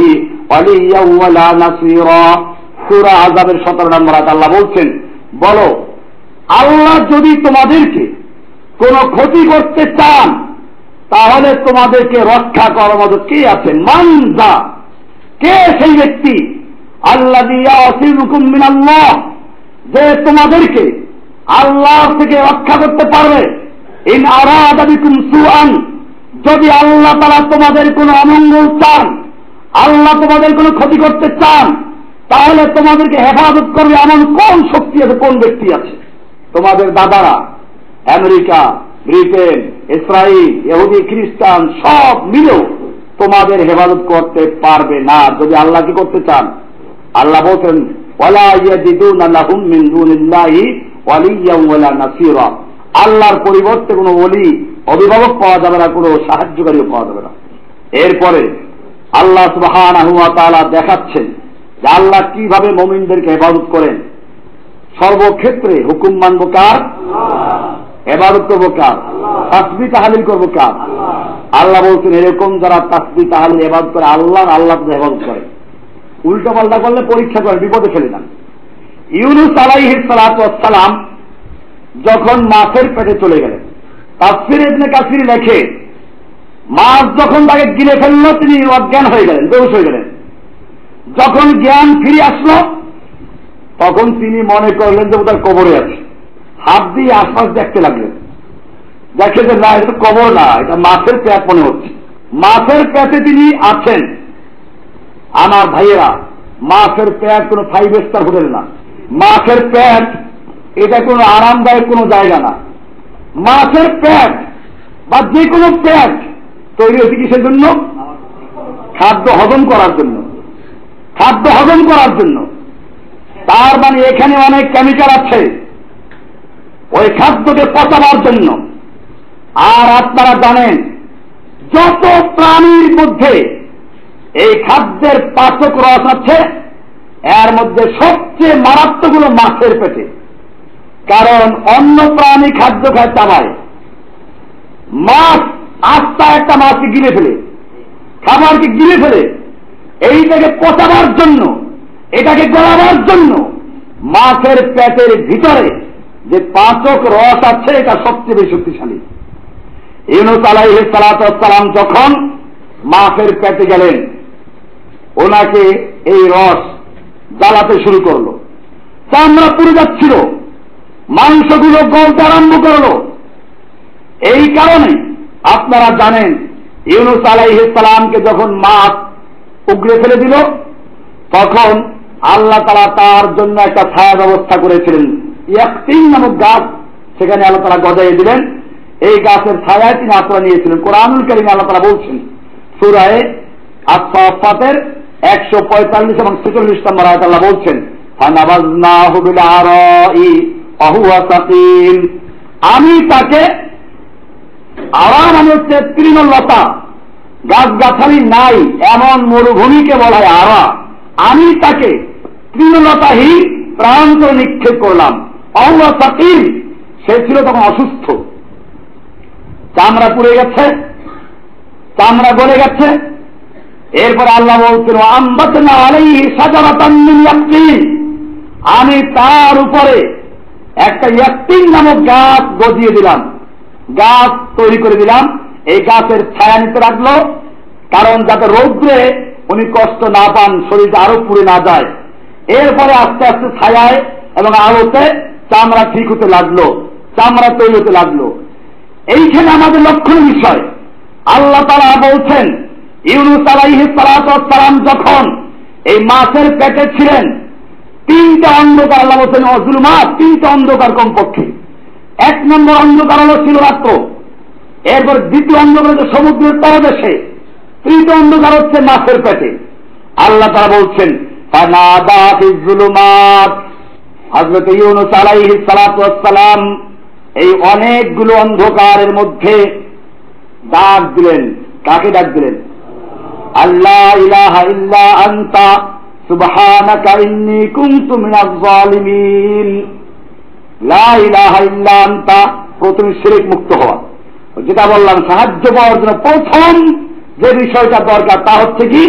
وليا ولا نصيرا সুরা আজাবের সতেরো নম্বর আয়াত আল্লাহ বলছেন বলো আল্লাহ যদি তোমাদেরকে কোন ক্ষতি করতে চান তাহলে তোমাদেরকে রক্ষা করার মতো কে আছেন মানজা কে সেই ব্যক্তি আল্লাহ আল্লাহ যে তোমাদেরকে আল্লাহ থেকে রক্ষা করতে পারবে। ইন আরাদাবিকুম সুআন। যদি আল্লাহ তারা তোমাদের কোনো অমঙ্গল চান, আল্লাহ তোমাদের কোনো ক্ষতি করতে চান, তাহলে তোমাদেরকে হেফাজত করবে এমন কোন শক্তি আছে, কোন ব্যক্তি আছে? তোমাদের দাদারা, আমেরিকা, ব্রিটেন ইসরায়েল এহুদি খ্রিস্টান, সব মিলেও তোমাদের হেফাজত করতে পারবে না, যদি আল্লাহ কি করতে চান। আল্লাহ বলছেন আল্লাহর পরিবর্তে কোনো অলি অভিভাবক পাওয়া যাবে না, কোনো সাহায্যকারীও পাওয়া যাবে না। এরপরে আল্লাহ সুবাহান দেখাচ্ছেন যে আল্লাহ কীভাবে মমিনদেরকে হেফাজত করেন। সর্বক্ষেত্রে হুকুম মানব কার? এবাদত করব কার? তাসবি তাহালিল করব কার? আল্লাহ বলছেন, এরকম যারা তাসবি তাহালিল এবাদত করে, আল্লাহ আল্লাহ হেফাজত করে। উল্টো পাল্টা করলে পরীক্ষা করে, বিপদে ফেলে না ইউনুস আলাইহিস সালাম যখন মাছের পেটে চলে গেলেন, তাফসির ইবনে কাসির লেখে, মাছ যখন তাকে গিলে ফেলল, তিনি অজ্ঞান হয়ে গেলেন বেউস হয়ে গেলেন। যখন জ্ঞান ফিরে আসলো, তখন তিনি মনে করলেন যে তার কবরে আছে। হাত দিয়ে আশপাশ দেখতে লাগলেন। দেখে যে, না, এটা কবর না, এটা মাছের পেট মনে হচ্ছে। মাছের পেটে তিনি আছেন। আমার ভাইয়েরা, মাছের পেট কোনো ফাইভ স্টার হোটেল না। মাছের পেট, এটা কোনো আরামদায়ক কোনো জায়গা না। মাছের পেট বা যে কোনো পেট তৈরি হয়েছে কিসের জন্য? খাদ্য হজম করার জন্য। খাদ্য হজম করার জন্য। তার মানে এখানে অনেক কেমিক্যাল আছে। ওই খাদ্যকে পচাবার জন্য। আর আপনারা জানেন, যত প্রাণীর মধ্যে এই খাদ্যের পাচক রস আছে এর মধ্যে সবচেয়ে মারাত্মক হল মাছের পেটে। কারণ অন্য প্রাণী খাদ্য খায় চাবায় মাছ আস্তা একটা মাছকে গিলে ফেলে। খাবারকে গিলে ফেলে। এইটাকে পচাবার জন্য, এটাকে গলাবার জন্য মাছের পেটের ভিতরে যে পাচক রস আছে, এটা সবচেয়ে বেশি শক্তিশালী। ইউনুস আলাইহ সালাম যখন মাছের পেটে গেলেন, ওনাকে এই রস জ্বালাতে শুরু করল। চামড়া পুড়ে যাচ্ছিল। মাংসগুলো গলতে আরম্ভ করল। এই কারণে আপনারা জানেন, ইউনুস আলাইসালামকে যখন মাছ উগড়ে ফেলে দিল, তখন আল্লাহ তারা তার জন্য একটা ছায়া ব্যবস্থা করেছিলেন। ইয়াক্তিন নামক গাছ, সেখানে আল্লাহ তারা গজাইয়ে দিলেন। এই গাছের ছায়ায় তিনি আশ্রয় নিয়েছিলেন। কোরআনুল কারিমে আল্লাহ তারা বলছেন, সুরায় আসাফাতের একশো পঁয়তাল্লিশ এবং ছেচল্লিশ নম্বর আয়াত বলছেন আমি তাকে আরাম মানে হচ্ছে তৃণলতা। গাছ গাছালি নাই, এমন মরুভূমিকে বলা হয় আরা। আমি তাকে তৃণলতাহীন প্রান্ত নিক্ষেপ করলাম। অহুয়া সাকিম সে ছিল তখন অসুস্থ। চামড়া পুড়ে গেছে, চামড়া গলে গেছে এরপর আল্লাহ বলছিল আম্বাতনা আমি তার উপরে একটা ইয়াক্তিন নামক গাছ গজিয়ে দিলাম। গাছ তৈরি করে দিলাম। এই গাছের ছায়া নিতে লাগল, কারণ যাতে রৌদ্রে উনি কষ্ট না পান, শরীরটা আরও পুড়ে না যায়। এরপরে আস্তে আস্তে ছায়ায় এবং আলোতে চামড়া ঠিক হতে লাগল, চামড়া তৈরি হতে লাগল। এইখানে আমাদের লক্ষণ বিষয়। আল্লাহ তারা বলছেন ইউনুস আলাইহি সালাম যখন এই মাছের পেটে ছিলেন, তিনটা অন্ধকার আল্লাহ বলছেন অজুল মাছ তিনটা অন্ধকার কমপক্ষে। এক নম্বর অন্ধকার হলো ছিল রাত্র এরপর দ্বিতীয় অন্ধকার হচ্ছে সমুদ্রের তলদেশে। তৃতীয় অন্ধকার হচ্ছে মাছের পেটে। আল্লাহ তারা বলছেন হজরত ইউনুস আলাইহি সালাম এই অনেকগুলো অন্ধকারের মধ্যে ডাক দিলেন। কাকে ডাক দিলেন? লা মুক্ত হওয়া। যেটা বললাম, সাহায্য পাওয়ার জন্য প্রথম যে বিষয়টা দরকার, তা হচ্ছে কি?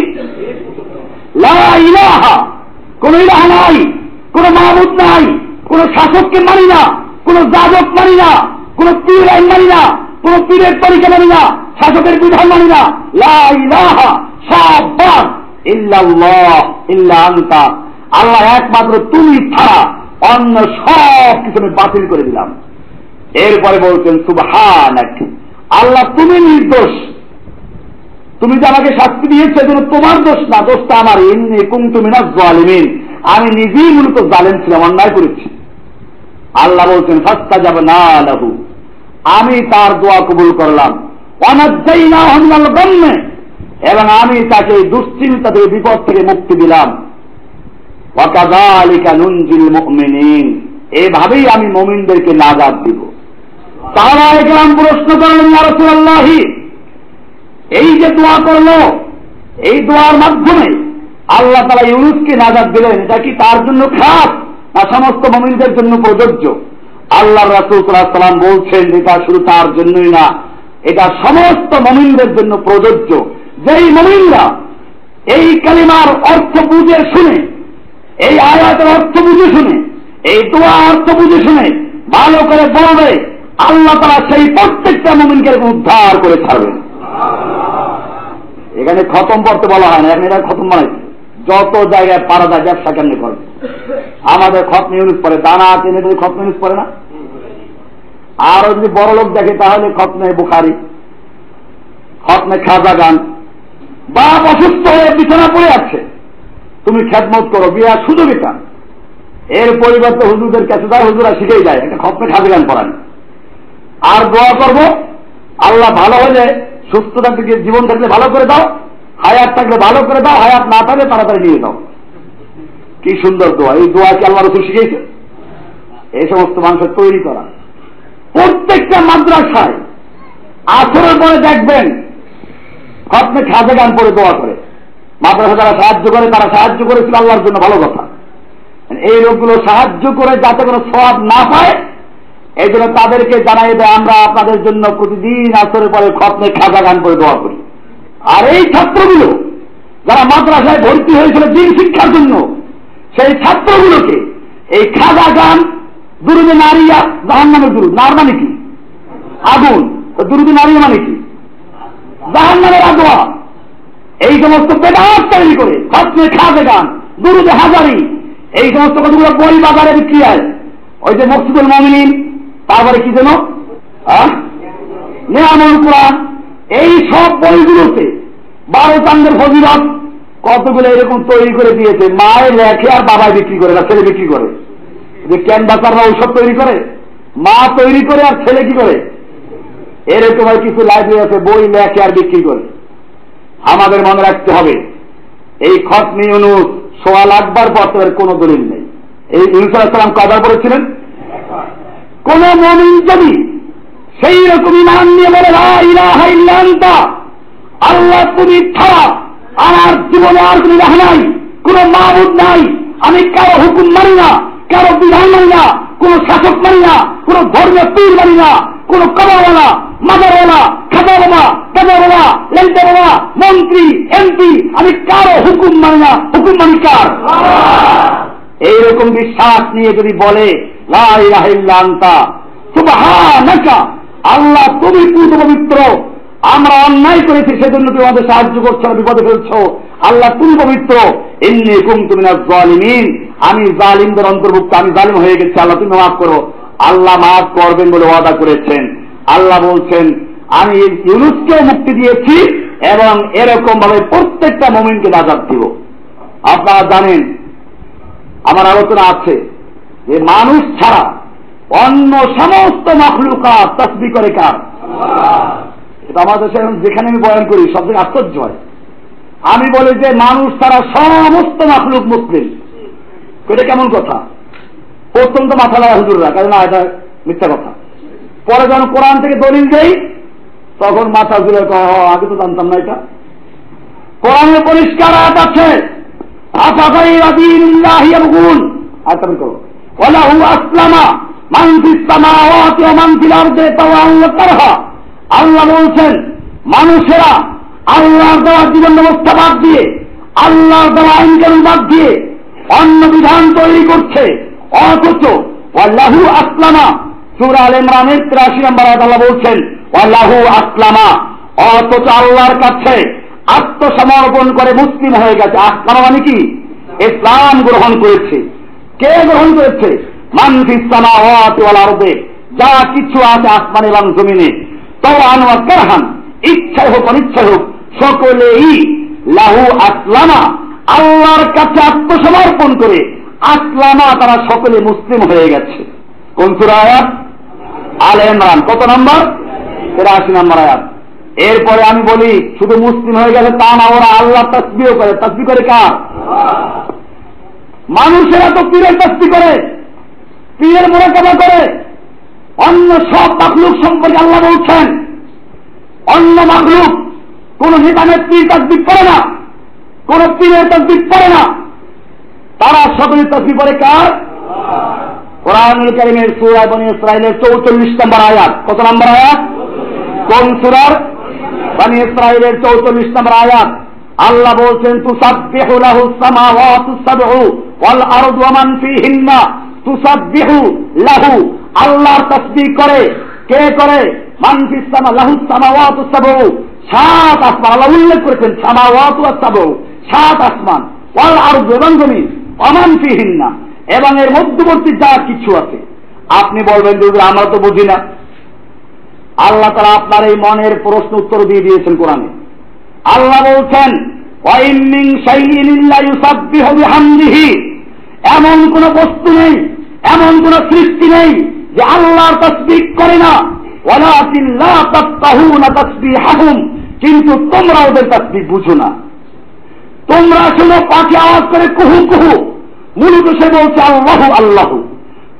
কোন ইলাহা নাই, কোন মাহবুদ নাই, কোন শাসককে মানি না, কোন যাজক মানি না, কোন পীর আইন মানি না, কোন পীরের তরিকা মানি না, শাসকের বিধান মানি না। ইল্লা আল্লাহ একমাত্র তুমি ছাড়া অন্য সব কিছু আমি বাতিল করে দিলাম। এরপরে বলছেন, সুবহানাক। আল্লাহ তুমি নির্দোষ। তুমি যে আমাকে শাস্তি দিয়েছ, এজন্য তোমার দোষ না, দোষটা আমার। এমনি কুমতু মিনাজ জালিমিন। আমি নিজেই মূলত জালেম ছিলাম, অন্যায় করেছি। আল্লাহ বলছেন ফাস্তা যাবে না লাহু। আমি তার দোয়া কবুল করলাম। অনাজ্জাই না হন্নাল গণ্যে এবং আমি তাকে দুশ্চিন্তা থেকে, বিপদ থেকে মুক্তি দিলাম। এভাবেই আমি মুমিনদেরকে নাজাত দিব। তারা একরাম প্রশ্ন করলেন এই যে দোয়া করল, এই দোয়ার মাধ্যমে আল্লাহ তালা ইউনুসকে নাজাদ দিলেন। এটা কি তার জন্য খাস না সমস্ত মমিনদের জন্য প্রযোজ্য? আল্লাহ রাসুল সাল্লাম বলছেন, এটা শুধু তার জন্যই না, এটা সমস্ত মমিনদের জন্য প্রযোজ্য। যেই মমিনরা এই কালিমার অর্থ বুঝে শুনে, এই আয়াতের অর্থ বুঝে শুনে, এই দোয়া অর্থ বুঝে শুনে ভালো করে বলবে, আল্লাহ তারা সেই প্রত্যেকটা মমিনকে উদ্ধার করে ছাড়বেন এখানে খতম পড়তে বলা হয় না, এখন এটা খতম বানাইছে যত জায়গায় পারা যায় ব্যবসা কেমনি করবে আমাদের খত ইউনিট পড়ে, দানা টেনে যদি খত ইউনিট পরে না? আরও যদি বড় লোক দেখে, তাহলে খতনে বুখারি খতনে খাজা গান বা অসুস্থ হয়ে বিছানা পড়ে আছে। তুমি খ্যাতমত করো, বিয়ার সুযোগ এটা। এর পরিবর্তে হুজুরদের কাছে যায় হুজুরা শিখেই যায় একটা খতনে খাজা গান পড়ান? আর দোয়া করব, আল্লাহ ভালো হলে সুস্থ থাকলে জীবন থাকলে ভালো করে দাও, হায়াত থাকলে ভালো করে দাও, হায়াত না থাকলে তাড়াতাড়ি নিয়ে দাও কি সুন্দর দোয়া, এই দোয়া কি আল্লাহ রসুল শিখেছে এই সমস্ত মানুষের তৈরি করা। প্রত্যেকটা মাদ্রাসায় আসরের পরে দেখবেন খতমে খাজে গান পরে দোয়া করে। মাদ্রাসা যারা সাহায্য করে, তারা সাহায্য করেছিল আল্লাহর জন্য, ভালো কথা। এই লোকগুলো সাহায্য করে যাতে কোনো সব না পায় এই জন্য তাদেরকে জানাই দেয়, আমরা আপনাদের জন্য প্রতিদিন আসরের পরে খতমে খাজা গান করে দোয়া করি। আর এই ছাত্রগুলো, যারা মাদ্রাসায় ভর্তি হয়েছিল দিন শিক্ষার জন্য, সেই ছাত্রগুলোকে এই খাজা গান দুরুদে নারিয়া জাহান নামে দুরুদ, নার মানে কি? আগুন। দুরুদে নারিয়া মানে কি? এই সমস্ত বেদাত তৈরি করে খতমে খাজে গান দুরুদে হাজারি। এই সমস্ত কতগুলো বই বাজারে বিক্রি হয়? ওই যে মকসুদুল মমিন তারপরে কি যেন? নিয়ামুল কোরআন। এই সব বইগুলোতে বারো চান্দের ফজিরত কতগুলো এরকম তৈরি করে দিয়েছে, মায়ের লেখে আর বাবা বিক্রি করে না, ছেলে বিক্রি করে। যে ক্যানভাসাররা ওইসব তৈরি করে? মা তৈরি করে আর ছেলে কি করে? এরকম কিছু লাইব্রেরি আছে বই লেখে আর বিক্রি করে। আমাদের মনে রাখতে হবে, এই খতমি অনুষ সোয়া লাখবার পর তাদের কোন দলিল নেই। এই ইনসালাম কবার করেছিলেন কোন মমিন যদি সেই রকম ইমান নিয়ে বলে আল্লাহ তুমি ছাড়া আমার জীবনে আর কোন রাহ নাই, কোন মাহবুদ নাই, আমি কারও হুকুম মানি না। কারও বিধান মানি না, কোন শাসক মানি না, কোন ধর্মের পীর মানি না, কোন কমাওয়ালা মাদারওয়ালা, খাদাওয়ালা, কাদাওয়ালা লেন্টাওয়ালা মন্ত্রী এমপি আমি কারও হুকুম মানি না। হুকুম মানি কার? এইরকম বিশ্বাস নিয়ে যদি বলে আল্লাহ তুমি পূর্ণ পবিত্র আমরা অন্যায় করেছি, সেজন্য তুমি আমাদের সাহায্য করছ না বিপদে ফেলছ। আল্লাহ তুমি পবিত্র। এমনি কুম তুমি না জালিমিন। আমি জালিমদের অন্তর্ভুক্ত, আমি জালিম হয়ে গেছি। আল্লাহ, তুমি মাফ করো। আল্লাহ মাফ করবেন বলে ওয়াদা করেছেন। আল্লাহ বলছেন, আমি ইউনুসকেও মুক্তি দিয়েছি এবং এরকম ভাবে প্রত্যেকটা মোমিনকে নাজাদ দিব। আপনারা জানেন, আমার আলোচনা আছে যে মানুষ ছাড়া অন্য সমস্ত মখলুকা তসবি করে কার? এটা আমাদের দেশে এখন যেখানে আমি বয়ান করি সব থেকে আশ্চর্য হয়। আমি বলি যে মানুষ ছাড়া সমস্ত মখলুক মুসলিম। এটা কেমন কথা? প্রথম তো মাথা লাগা হুজুররা কারণ না এটা মিথ্যা কথা। পরে যখন কোরআন থেকে দলিল দেই তখন মাথা "হ, আগে তো জানতাম না এটা। কোরআনে পরিষ্কার আয়াত আছে আসলামা মান ফিস সামাওয়াতি ওয়া মান ফিল আল্লাহ বলছেন, মানুষেরা আল্লাহর দেওয়া জীবন ব্যবস্থা বাদ দিয়ে, আল্লাহর দেওয়া আইন কানুন বাদ দিয়ে অন্য বিধান তৈরি করছে। অথচ, ওয়াল্লাহু আসলামা, সূরা আল ইমরানের 83 নম্বর আল্লাহ বলছেন, ওয়াল্লাহু আসলামা, অথচ আল্লাহর কাছে আত্মসমর্পণ করে মুসলিম হয়ে গেছে। আসলামা মানে কি? ইসলাম গ্রহণ করেছে। কে গ্রহণ করেছে? মানফিস সামাওয়াতি ওয়াল আরদে, যা কিছু আছে আসমান এবং জমিনে। ইচ্ছায় হোক অনিচ্ছায় হোক, সকলেই লাহু আসলামা, আল্লাহর কাছে আত্মসমর্পণ করে আসলামা তারা সকলে মুসলিম হয়ে গেছে। কোন আয়াত? আল ইমরান। কত নম্বর? তেরাশি নম্বর আয়াত। এরপরে আমি বলি, শুধু মুসলিম হয়ে গেছে তা না, ওরা আল্লাহ তসবিও করে। তসবি করে কার? মানুষেরা তো পীরের তসবি করে, পীরের মোরাকাবা করে। অন্য সব মাখলুক সম্পর্কে আল্লাহ বলছেন। অন্য মাখলুক কোন নেতা নেত্রী তসবি করে না, কোন পীরের তসবি করে না। তারা সকলে তসবি করে কার? কোরআনুল করিমের সুরা বনি ইসরায়েলের চৌচল্লিশ নম্বর আয়াত। কত নম্বর আয়াত? কোন সুরার? বনি ইসরায়েলের চৌচল্লিশ নম্বর আয়াত। আল্লাহ বলছেন, তুসাব্বিহু লাহু সামাওয়াতু সাবউ ওয়াল আরদু ওয়া মান ফীহিন্না। তুসাব্বিহু লাহু আল্লাহর তাসবিহ করে। কে করে? মান ফিস সামা লাহু সামাওয়াতু সাত আসমান আল্লাহ উল্লেখ করেছেন সামাওয়াতু সাত আসমান ওয়াল আরদু এবং জমিন ওয়া মান ফীহিন্না। এবং এর মধ্যবর্তী যা কিছু আছে। আপনি বলবেন যে হুজুর, আমরা তো বুঝি না। আল্লাহ তারা আপনার এই মনের প্রশ্ন উত্তর দিয়ে দিয়েছেন কোরআনে। আল্লাহ বলছেন "ওয়াইন মিন এমন কোন বস্তু নেই এমন কোন সৃষ্টি নেই যে আল্লাহর তসবিহ করে না। কিন্তু তোমরা ওদের তসবিহ বুঝো না। তোমরা শুনো, পাখি আওয়াজ করে কুহু কুহু। মূলত সে বলছে, আল্লাহ আল্লাহ।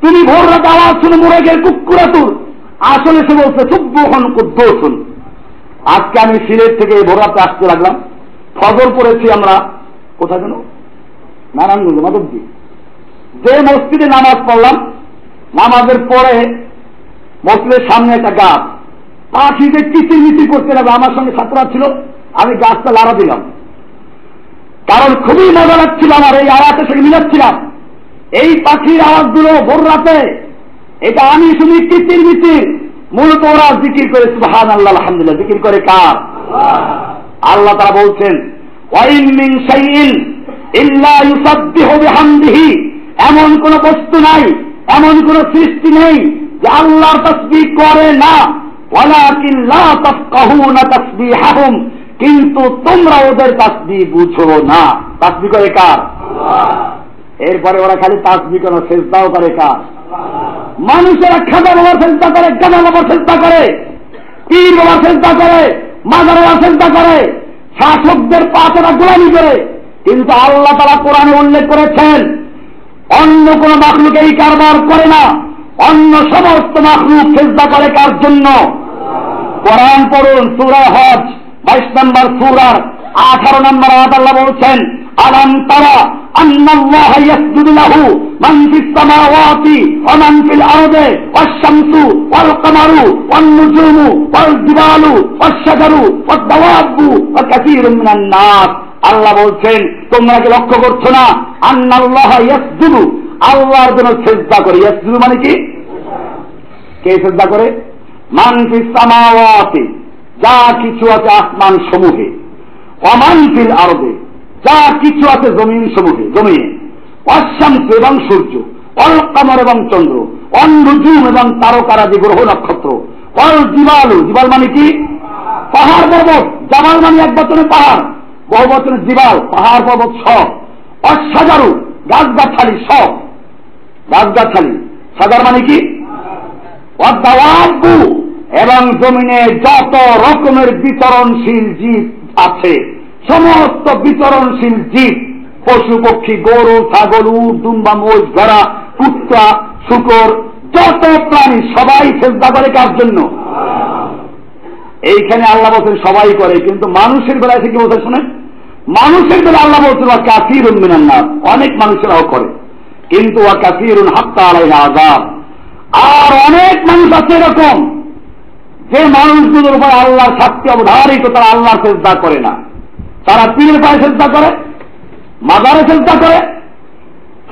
তুমি ভোর রাতে আওয়াজ শুনে মুরগের কুকুরাতুর আসলে সে বলছে, সুব্বহন কুদ্দোসুন। আজকে আমি সিলেট থেকে এই ভোর রাতে আসতে লাগলাম। ফজর করেছি আমরা, কোথায় যেন? নারায়ণগঞ্জ মাধবজি যে মসজিদে নামাজ পড়লাম নামাজের পরে মসজিদের সামনে একটা গাছ। পাখি যে কিচির মিচির করতে লাগবে আমার সঙ্গে ছাত্ররা ছিল, আমি গাছটা লাড়া দিলাম। কারণ খুবই মজা লাগছিল আমার, এই আওয়াজের সঙ্গে মিলাচ্ছিলাম। এই পাখির আওয়াজগুলো ভোর রাতে, এটা আমি শুনি কিচির মিচির। মূলত ওরা জিকির করে সুহান আল্লাহ আলহামদুলিল্লাহ। জিকির করে কার? আল্লাহ তারা বলছেন মিন এমন কোন বস্তু নাই এমন কোন সৃষ্টি নেই যে আল্লাহর তাসবিহ করে না। কিন্তু তোমরা ওদের তাসবিহ বুঝো না। তাসবিহ করে কার? এরপরে ওরা খালি তাসবি কেন সেজদাও করে কার? মানুষেরা খাজা বাবার চেষ্টা করে গানা বাবার চেষ্টা করে পীর বাবার চেষ্টা করে মাজার বাবার চেষ্টা করে শাসকদের পাঁচরা গোলামি করে। কিন্তু আল্লাহ তারা কোরআনে উল্লেখ করেছেন অন্য কোন মাখলুকেরই কারবার করে না। অন্য সমস্ত মাকলুক চেষ্টা করে কার জন্য? কোরআন পড়ুন, সুরা হজ, বাইশ নম্বর সুরার আঠারো নম্বর আদাল্লা বলছেন, আলাম তারা আন্নাল্লাহ আল্লাহ বলছেন, তোমরা কি লক্ষ্য করছ না? আন্নাল্লাহ ইয়াসজুদু। আল্লাহর জন্য সেজদা করে। ইয়াসজুদু মানে কি? কে সেজদা করে? মান ফিস সামাওয়াতি। যা কিছু আছে আসমান সমূহে। অমান ফিল আরদে। যা কিছু আছে জমিন সমূহে, জমিনে। অশান্ত এবং সূর্য। অল কামর এবং চন্দ্র। অন্নজুম এবং তারকারাদি গ্রহ নক্ষত্র। অল জিবালু। জিবাল মানে কি? পাহাড় পর্বত। জামাল মানে এক বচনে পাহাড়। বহু বচনে জিবাল, পাহাড় পর্বত সব অসাজারু গাছগাছালি সব গাছগাছালি, সাজার মানে কি? এবং জমিনে যত রকমের বিতরণশীল জীব আছে, সমস্ত বিতরণশীল জীব, পশু, পক্ষী, গরু, ছাগল, উট, দুম্বা মোষ ভেড়া কুত্তা শুকর, যত প্রাণী সবাই চেষ্টা করে কার জন্য? এইখানে আল্লাহ বলছেন, সবাই করে। কিন্তু মানুষের বেলায় থেকে বলতে শোনেন মানুষের বেলা আল্লাহ বলছেন, ওয়া কাসির মিনান্নাস অনেক মানুষেরাও করে। কিন্তু ওয়া কাসির হাত্তা আলাই আজাব আর অনেক মানুষ আছে এরকম। যে মানুষগুলোর উপর আল্লাহর শাস্তি অবধারিত, তারা আল্লাহর চেষ্টা করে না। তারা পীরের পায়ে চেষ্টা করে মাদারে চেষ্টা করে,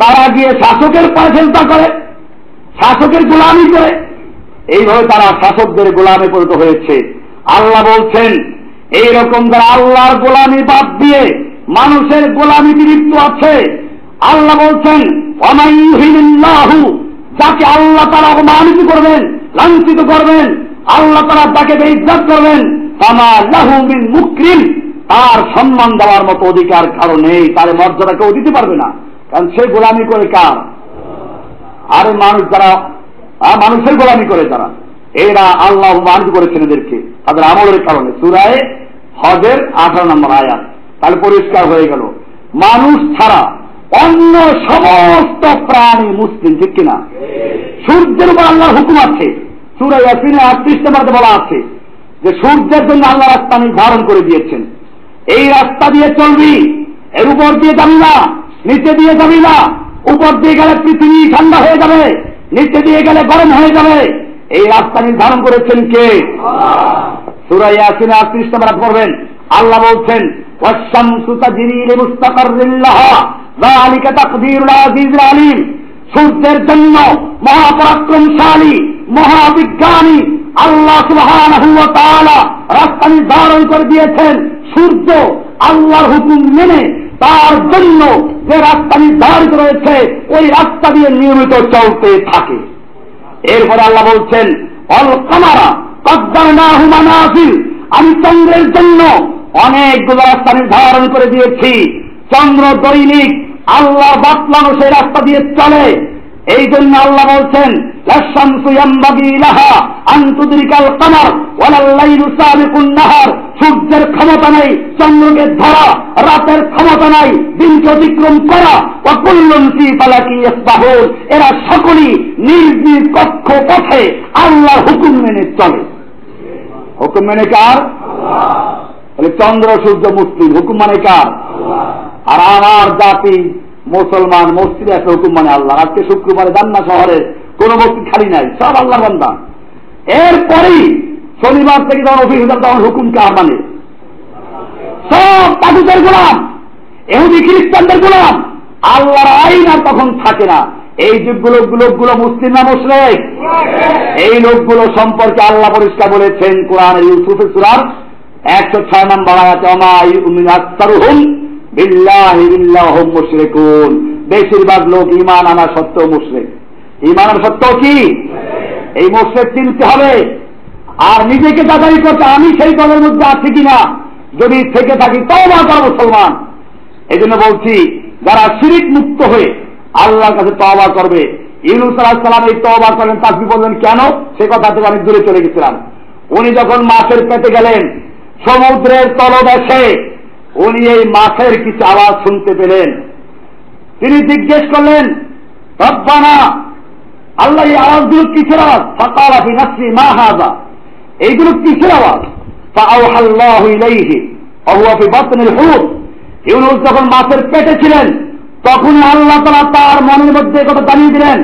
তারা গিয়ে শাসকের পায়ে চেষ্টা করে, শাসকের গোলামি করে। এইভাবে তারা শাসকদের গোলামে পরিণত হয়েছে। আল্লাহ বলছেন, এইরকম যারা আল্লাহর গোলামি বাদ দিয়ে মানুষের গোলামিতে লিপ্ত আছে, আল্লাহ বলছেন অনাইহিল্লাহু যাকে আল্লাহ তারা অপমানিত করবেন, লাঞ্ছিত করবেন, আল্লাহ তারা তাকে বেইজ্জাত করবেন তামা তার সম্মান দেওয়ার মতো অধিকার কারও নেই, তার মর্যাদা কেউ দিতে পারবে না। কারণ সে গোলামি করে কার? আর মানুষ যারা মানুষের গোলামি করে তারা। এরা আল্লাহ মানিত করেছেন এদেরকে। তাদের আমলের কারণে। সুরায় হজের আঠারো নম্বর আয়াত। তাহলে পরিষ্কার হয়ে গেল। মানুষ ছাড়া অন্য সমস্ত প্রাণী মুসলিম, ঠিক কিনা? সূর্যের উপর আল্লাহর হুকুম আছে। সুরাই ইয়াসিনে আটত্রিশ নম্বরতে বলা আছে যে সূর্যের জন্য আল্লাহ রাস্তা নির্ধারণ করে দিয়েছেন। এই রাস্তা দিয়ে চলবি, এর উপর দিয়ে যাবি না, নিচে দিয়ে যাবি না, উপর দিয়ে গেলে পৃথিবী ঠান্ডা হয়ে যাবে, নিচে দিয়ে গেলে গরম হয়ে যাবে। এই রাস্তা নির্ধারণ করেছেন কে? সুরাই আসিন আটত্রিশ নম্বর পড়বেন। আল্লাহ বলছেন সূর্যের জন্য মহাপরাক্রমশালী, মহাবিজ্ঞানী আল্লাহ রাস্তা নির্ধারণ করে দিয়েছেন সূর্য। আল্লাহর হুকুম মেনে তার জন্য যে রাস্তা নির্ধারিত রয়েছে, ওই রাস্তা দিয়ে নিয়মিত চলতে থাকে। এরপরে আল্লাহ বলছেন, অল কামারা কদ্দার না মানাসিল আমি চন্দ্রের জন্য অনেকগুলো রাস্তা নির্ধারণ করে দিয়েছি। চন্দ্র দৈনিক আল্লাহ বাতলানো সেই রাস্তা দিয়ে চলে। এই জন্য আল্লাহ বলছেন সূর্যের ক্ষমতা নেই, চন্দ্রকে ধরা, রাতের ক্ষমতা নাই, দিনকে অতিক্রম করা কুল্লুন ফি ফালাকি এরা সকলেই নিজ নিজ কক্ষ পথে আল্লাহ হুকুম মেনে চলে। হুকুম মেনে কার? চন্দ্র, সূর্য, মুসলিম, হুকুম মানে কার? আর আমার জাতি মুসলমান মসজিদে একটা হুকুম মানে আল্লাহ। আজকে শুক্রবারে দান্না শহরে কোন মসজিদ খালি নাই, সব আল্লাহ বান্দা। এরপরেই শনিবার থেকে যখন অফিস হতাম তখন হুকুম কার মানে সব তাগুদের গোলাম, এহুদি খ্রিস্টানদের গোলাম। আল্লাহর আইন আর তখন থাকে না। এই যুগগুলো লোকগুলো মুসলিম না মুসলিম এই লোকগুলো সম্পর্কে আল্লাহ পরিষ্কার বলেছেন কোরআন ইউসুফের সুরার একশো ছয় নম্বর আয়াতে অমাইহুম বেশিরভাগ লোক ইমান আনা সত্ত্বেও মুশরিক। ইমান আনা সত্ত্বেও কি? এই মুশরিক চিনতে হবে। আর নিজেকে যাচাই করতে আমি সেই দলের মধ্যে আছি কিনা? যদি থেকে থাকি, তওবা কর মুসলমান। এই জন্য বলছি, যারা শিরিক মুক্ত হয়ে আল্লাহর কাছে তওবা করবে, ইউনুস আলাহ সালাম এই তওবা করেন তাকবি বললেন, কেন? সে কথা থেকে অনেক দূরে চলে গেছিলাম। উনি যখন মাছের পেতে গেলেন, সমুদ্রের তলদেশে উনি এই মাছের কিছু আওয়াজ শুনতে পেলেন। তিনি জিজ্ঞেস করলেন, রব্বানা, আল্লাহ এই আওয়াজগুলো কিসের আওয়াজ? সকাল আফি মা হাজা এইগুলো কিসের আওয়াজ? ইউনুস যখন মাছের পেটে ছিলেন তখন আল্লাহ তাআলা তার মনের মধ্যে কথা জানিয়ে দিলেন,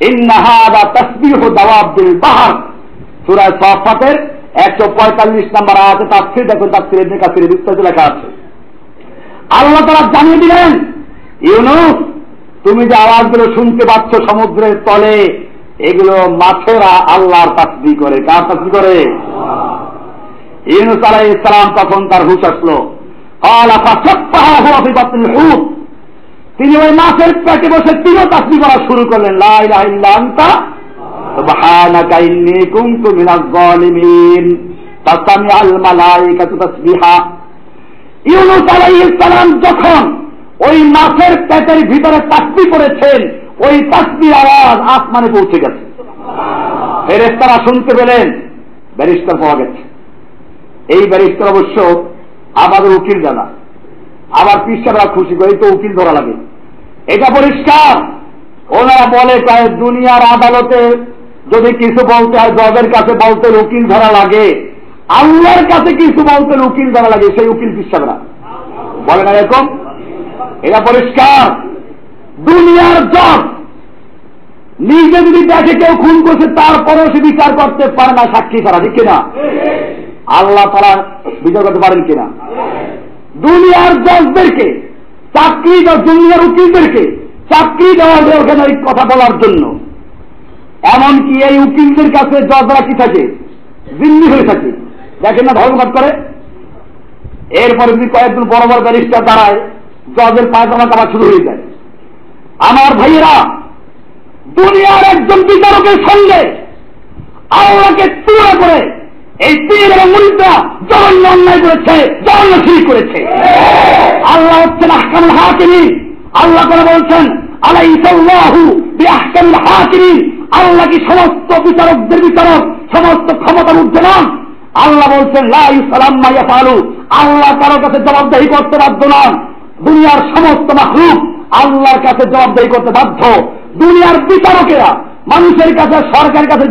ইন্না হাদা তাসবিহু দাওয়াবিল বাহর। সূরা সাফাতের একশো পঁয়তাল্লিশ নাম্বার আছে তাফসির দেখুন তাফসির ইবনে কাসির বিস্তারিত লেখা আছে। আল্লাহ তারা জানিয়ে দিলেন, ইউনুস, তুমি যে আওয়াজগুলো শুনতে পাচ্ছ সমুদ্রের তলে, এগুলো মাছেরা আল্লাহর তাসবি করে। কার তাসবি করে? ইউনুস আলাই ইসলাম তখন তার হুশ আসলো। তিনি ওই মাছের পেটে বসে তিনিও তাসবি করা শুরু করলেন। লাই ইউনুস আলাইহিস সালাম যখন ওই মাছের পেটের ভিতরে তাকবি করেছেন, ওই তাকবির আওয়াজ আসমানে পৌঁছে গেছে। ফেরেস্তারা শুনতে পেলেন, ব্যারিস্টার পাওয়া গেছে। এই ব্যারিস্টার অবশ্য আমাদের উকিল জানা আবার পিসারা খুশি করে তো উকিল ধরা লাগে। এটা পরিষ্কার। ওনারা বলে কয় দুনিয়ার আদালতে যদি কিছু বলতে হয় জজের কাছে বলতে উকিল ধরা লাগে। আল্লাহর কাছে কিছু বলতে উকিল ধরা লাগে? সেই উকিল পিসাবরা বলে না এরকম? এটা পরিষ্কার। দুনিয়ার জজ। নিজে যদি দেখে কেউ খুন করছে, তারপরেও সে বিচার করতে পারে না, সাক্ষী ছাড়া, ঠিক কিনা? আল্লাহ তারা বিচার করতে পারেন কিনা? দুনিয়ার জজদেরকে, চাকরি দুনিয়ার উকিলদেরকে, চাকরি দেওয়া যায় এই কথা বলার জন্য। এমনকি এই উকিলদের কাছে জজরা কি থাকে? জিম্মি হয়ে থাকে। দেখেন না ধর্মঘট করে, এরপরে যদি কয়েকজন বড় বড় ব্যারিস্টার দাঁড়ায়, জজের পায়খানা কাটা শুরু হয়ে যায়। আমার ভাইয়েরা, দুনিয়ার একজন বিচারকের সঙ্গে আল্লাহকে তুলে করে এই তীর এবং মুরিদা জঘন্য অন্যায় করেছে, জঘন্য শুরু করেছে। আল্লাহ হচ্ছেন আহকামুল হাকিমি আল্লাহ করে বলছেন আলাই সাল্লাহু বিআহকামিল হাকিমি আল্লাহ কি সমস্ত বিচারকদের বিচারক, সমস্ত ক্ষমতার ঊর্ধ্বে আল্লাহ বলছেন লাই সালাম মাইয়া পালু আল্লাহ কারও কাছে জবাবদাহি করতে বাধ্য নন। দুনিয়ার সমস্ত মাহরুফ আল্লাহর কাছে জবাবদাহি করতে বাধ্য। দুনিয়ার বিচারকেরা মানুষের কাছে, সরকারের কাছে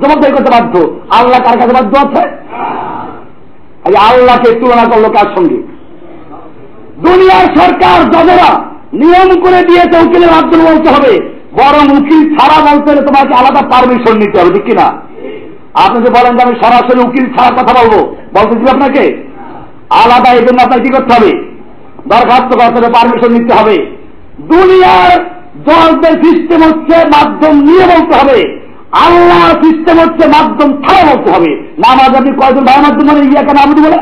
জবাবদাহি করতে বাধ্য। আল্লাহ কার কাছে বাধ্য আছে? আল্লাহকে তুলনা করল কার সঙ্গে? দুনিয়ার সরকার জজেরা নিয়ম করে দিয়েছে উকিলের মাধ্যমে বলতে হবে, বরং উকিল ছাড়া বলতে হলে তোমাকে আলাদা পারমিশন নিতে হবে কিনা? আপনি যে বলেন যে আমি সরাসরি উকিল ছাড়া কথা বলব বলতে দিবে আপনাকে? আলাদা এই জন্য আপনাকে কি করতে হবে? দরখাস্ত করতে হবে পারমিশন নিতে হবে। দুনিয়ার জলদের সিস্টেম হচ্ছে মাধ্যম নিয়ে বলতে হবে। আল্লাহ সিস্টেম হচ্ছে মাধ্যম ছাড়া বলতে হবে। নামাজ আপনি কয়জন ভাই মাধ্যম বলে ইয়াকে নামুদু বলে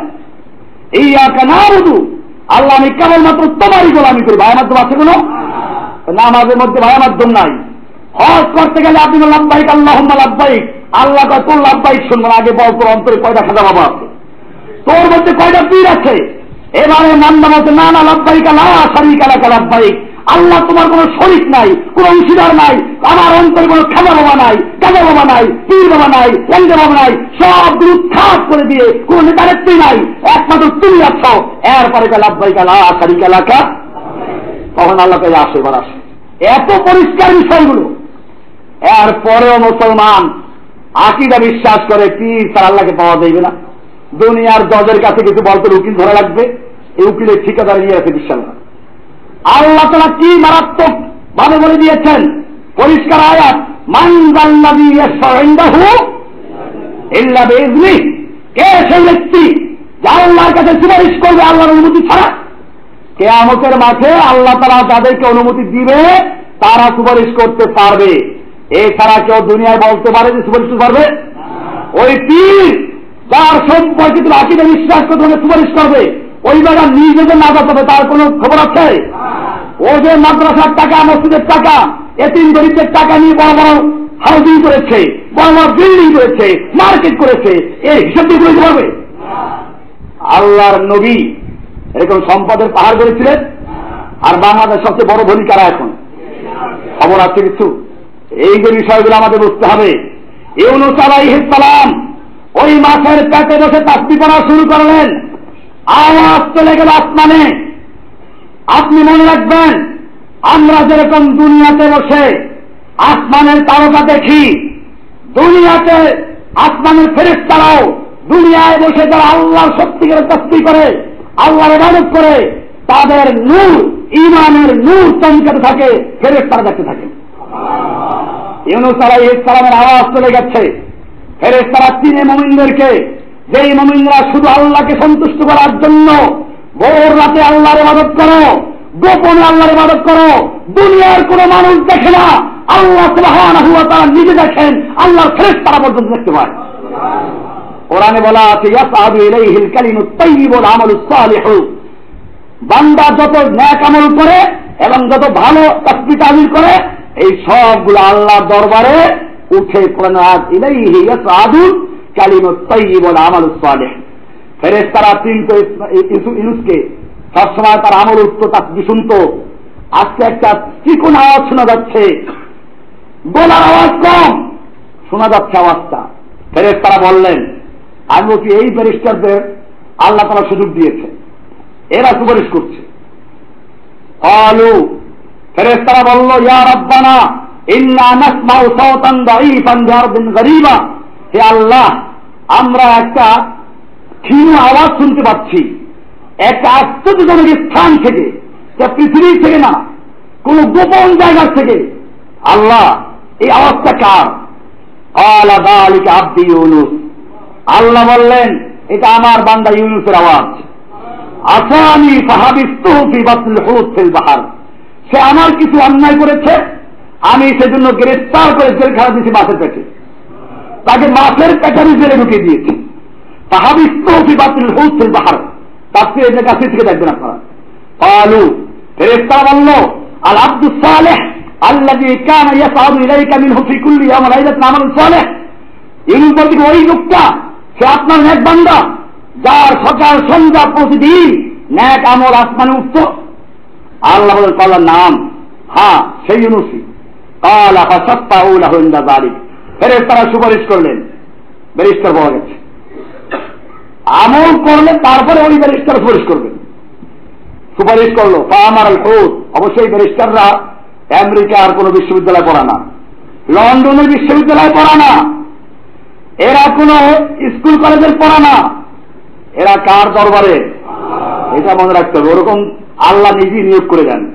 ইয়াকে নামুদু আল্লাহ আমি কেবলমাত্র তোমারই গোলামি করি। ভাই মাধ্যম আছে কোনো? নামাজের মধ্যে ভাই মাধ্যম নাই। হজ করতে গেলে আপনি বললাম লাভবাহিক আল্লাহ লাভবাহিক। আল্লাহ তোর লাভবাহিক শুনবেন আগে বল, তোর অন্তরে কয়টা খাজা বাবা আছে? তোর মধ্যে কয়টা পীর আছে? এবারে মান্না বলছে না না লাভবাহিক আল্লাহ শারিক আলাকা লাভবাহিক আল্লাহ তোমার কোন শরিক নাই, কোন অংশীদার নাই, আমার অন্তরে কোন খাজা বাবা নাই, কাজা বাবা নাই, পীর বাবা নাই লঙ্গে বাবা নাই, সব উৎখাত করে দিয়ে কোন নেতারেত্রী নাই, একমাত্র তুমি আছো। এরপরে লাভবাহিক আল্লাহ শারিক এলাকা তখন আল্লাহ কাছে আসে, এবার আসে। এত পরিষ্কার বিষয়গুলো। এরপরেও মুসলমান আকিদা বিশ্বাস করে, পীর তার আল্লাহকে পাওয়া যাইবে না। দুনিয়ার জজের কাছে কিছু বলতে উকিল ধরা লাগবে। এই উকিলের ঠিকাদার নিয়ে আছে বিশ্বাস না আল্লাহ তারা কি মারাত্মক ভাবে বলে দিয়েছেন? পরিষ্কার আয়াত সুপারিশ করবে আল্লাহর অনুমতি ছাড়া? কেয়ামতের মাঠে আল্লাহ তারা যাদেরকে অনুমতি দিবে, তারা সুপারিশ করতে পারবে। এছাড়া কেউ দুনিয়ায় বলতে পারে যে সুপারিশ পারবে? ওই পীর তার সম্পর্কে তুমি আকিদে বিশ্বাস করতে হবে সুপারিশ করবে, ওই বেলা নিজে যে নাজাত হবে, তার কোন খবর আছে? ও যে মাদ্রাসার টাকা, মসজিদের টাকা, এতিম গরিবদের টাকা নিয়ে বড় বড় হাউজিং করেছে, বড় বড় বিল্ডিং করেছে, মার্কেট করেছে এই হিসাব দিয়ে করতে পারবে আল্লাহর নবী এরকম সম্পদের পাহাড় করেছিলেন আর বাংলাদেশ সবচেয়ে বড় ধনী কারা এখন? খবর আছে কিছু? এই যে বিষয়গুলো আমাদের বুঝতে হবে। ইউনুস আলাইহিসালাম ওই মাছের পেটে বসে তাস্তি করা শুরু করলেন। আওয়াজ চলে গেল আসমানে। আপনি মনে রাখবেন, আমরা যেরকম দুনিয়াতে বসে আসমানের তারকা দেখি, দুনিয়াতে আসমানের ফেরেস তারাও দুনিয়ায় বসে যারা আল্লাহর সত্যিকার তস্তি করে, আল্লাহর ইবাদত করে, তাদের নূর ইমানের নূর চমকাতে থাকে ফেরেস তারা দেখতে থাকে। ইউনুস আলাই ইসলামের আওয়াজ চলে গেছে। ফেরেস তারা চিনে মমিনদেরকে, যেই মমিনরা শুধু আল্লাহকে সন্তুষ্ট করার জন্য ভোর রাতে আল্লাহর ইবাদত করো, গোপনে আল্লাহর ইবাদত করো, দুনিয়ার কোন মানুষ দেখে না, আল্লাহ তাআলা নিজে দেখেন আল্লাহর ফেরেশতা তারা পর্যন্ত দেখতে পায়। কোরআনে বলা আছে বান্দা যত ন্যাক আমল করে এবং যত ভালো তাহলিল করে এই সবগুলো আল্লাহ দরবারে উঠে আমালুস ফেরেশতারা তিনটে ইউনুসকে সবসময় তার আমল উঠত তাসবি শুনত। আজকে একটা চিকুন আওয়াজ শোনা যাচ্ছে। গোলার আওয়াজ কম। শোনা যাচ্ছে আওয়াজটা। ফেরেস তারা বললেন, আমি বলছি, এই ব্যারিস্টারদের আল্লাহ তারা সুযোগ দিয়েছে। এরা সুপারিশ করছে। আলু ফেরেস তারা বলল, ইয়া রব্বানা গরীবা। হে আল্লাহ, আমরা একটা ক্ষীণ আওয়াজ শুনতে পাচ্ছি। একটা আশ্চর্যজনক স্থান থেকে, যা পৃথিবী থেকে না, কোন গোপন জায়গা থেকে। আল্লাহ, এই আওয়াজটা কার? আব্দি ইউনুস। আল্লাহ বললেন, এটা আমার বান্দা ইউনুসের আওয়াজ। আসানি সাহাবিস্তুফি বাতুল হুদ ফিল বাহার। সে আমার কিছু অন্যায় করেছে, আমি সেজন্য গ্রেফতার করে জেল খেলা দিয়েছি মাছের পেটে। তাকে মাছের পেটে আমি জেলে ঢুকিয়ে দিয়েছি। তাহাবি স্তৌফি বাতিল হৌসুল বাহার। তাকে এদের কাছে থেকে দেখবেন আপনারা। আলু গ্রেফতার বলল, আল আব্দুল সালেহ আল্লাহ কান ইয়াসাদু ইলাইকা মিন হুফিকুল্লি আমার আইলাত আমাল সালেহ। ইউনুস ওই লোকটা, সে আপনার নেক বান্দা, যার সকাল সন্ধ্যা প্রতিদিন ন্যাক আমল আসমানে উঠত। আল্লাহ বলেন তাল্লার নাম হ্যাঁ সেই ইউনুসি কালা ফেরেশতারা সুপারিশ করলেন, ব্যারিস্টার পাওয়া গেছে। আমল করলে তারপরে ওই ব্যারিস্টার সুপারিশ করবেন। সুপারিশ করল আমার আল ফৌজ অবশ্যই ব্যারিস্টাররা আমেরিকার কোন বিশ্ববিদ্যালয় পড়া না। লন্ডনের বিশ্ববিদ্যালয় পড়া না। এরা কোন স্কুল কলেজের পড়া না। এরা কার দরবারে? এটা মনে রাখতে হবে। ওরকম আল্লাহ নিজেই নিয়োগ করে দেন।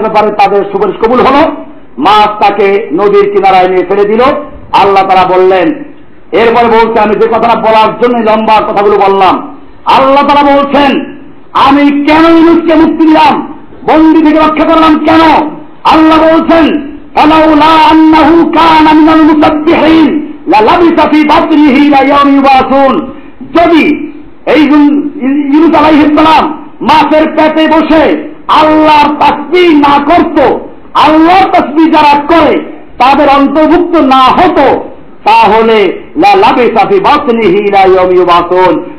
ব্যাপারে তাদের সুপারিশ কবুল হল। মাছ তাকে নদীর কিনারায় নিয়ে ফেলে দিল। আল্লাহ তারা বললেন, এরপরে বলছে, আমি যে কথাটা বলার জন্য লম্বা কথাগুলো বললাম। আল্লাহ তারা বলছেন, আমি কেন ইউনুসকে মুক্তি দিলাম? বন্দি থেকে রক্ষা করলাম কেন? আল্লাহ বলছেন যদি এই ইউনুস আলাইহিস সালাম মাছের পেটে বসে আল্লাহর তাসবিহ না করত, আল্লাহর তাসবিহ যারা করে, তাদের অন্তর্ভুক্ত না হতো, তাহলে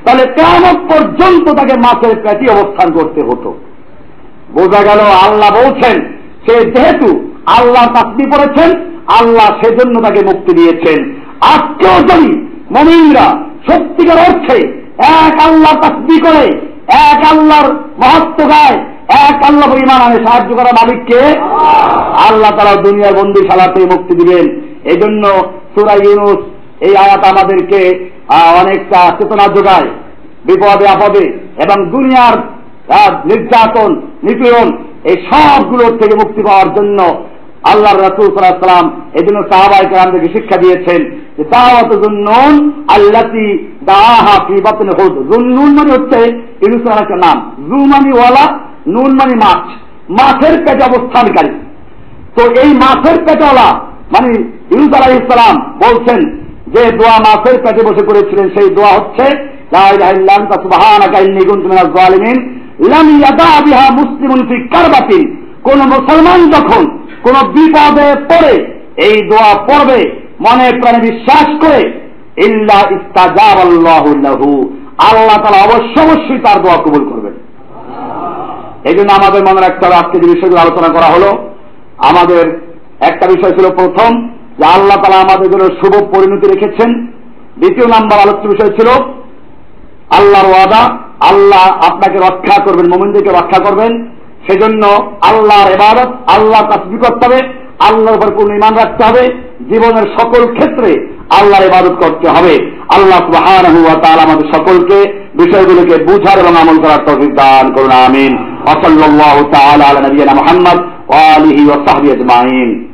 তাহলে কেমন পর্যন্ত তাকে মাছের পেটি অবস্থান করতে হতো। বোঝা গেল আল্লাহ বলছেন, সে যেহেতু আল্লাহ তাসবি করেছেন আল্লাহ সেজন্য তাকে মুক্তি দিয়েছেন। আজকেও যদি মমিনরা সত্যিকার অর্থে এক আল্লাহ তাসবি করে, এক আল্লাহর মহত্ব গায়, এক আল্লাহ পরিমাণ আমি সাহায্য করা মালিককে আল্লাহ তারা দুনিয়ার বন্দি সালাতে মুক্তি দিবেন। এই জন্য সুরা ইউনুস এই আয়াত আমাদেরকে অনেকটা চেতনা যোগায়, বিপদে আপদে এবং দুনিয়ার নির্যাতন, নিপীড়ন, এই সবগুলোর থেকে মুক্তি পাওয়ার জন্য আল্লাহ রাসুল সাল্লাম এই জন্য সাহাবাই আমাদেরকে শিক্ষা দিয়েছেন যে দাওয়াত জুন্নুন আল্লাতি দাহা ফি বাতন হুদ। জুন্নুন মানে হচ্ছে ইউনুসের একটা নাম। জু মানে ওয়ালা, নুন মানে মাছ। মাছের পেটে অবস্থানকারী। তো এই মাছের পেটওয়ালা মানে ইউনুস আলাহ ইসলাম বলছেন যে দোয়া মাছের পেটে বসে করেছিলেন, সেই দোয়া হচ্ছে কোন মুসলমান যখন কোন বিপদে পড়ে এই দোয়া পড়বে, মনে প্রাণে বিশ্বাস করে, ইল্লা ইস্তাজাব আল্লাহু তালা অবশ্য অবশ্যই তার দোয়া কবুল করবেন। এই জন্য আমাদের মনে রাখতে হবে, আজকে যে বিষয়গুলো আলোচনা করা হলো, আমাদের একটা বিষয় ছিল প্রথম, যে আল্লাহ তালা আমাদের জন্য শুভ পরিণতি রেখেছেন। দ্বিতীয় নাম্বার আলোচ্য বিষয় ছিল, আল্লাহর ওয়াদা, আল্লাহ আপনাকে রক্ষা করবেন, মোমিনদেরকে রক্ষা করবেন। সেজন্য আল্লাহর এবারত আল্লাহ তাসবি করতে হবে? আল্লাহর উপর পূর্ণ ইমান রাখতে হবে। জীবনের সকল ক্ষেত্রে আল্লাহর ইবাদত করতে হবে। আল্লাহ তাআলা আমাদের সকলকে বিষয়গুলোকে বুঝার এবং আমল করার তফিক দান করুন, আমিন। অসল্লাহ আলা নবিয়িনা আলিহি আজমাইন।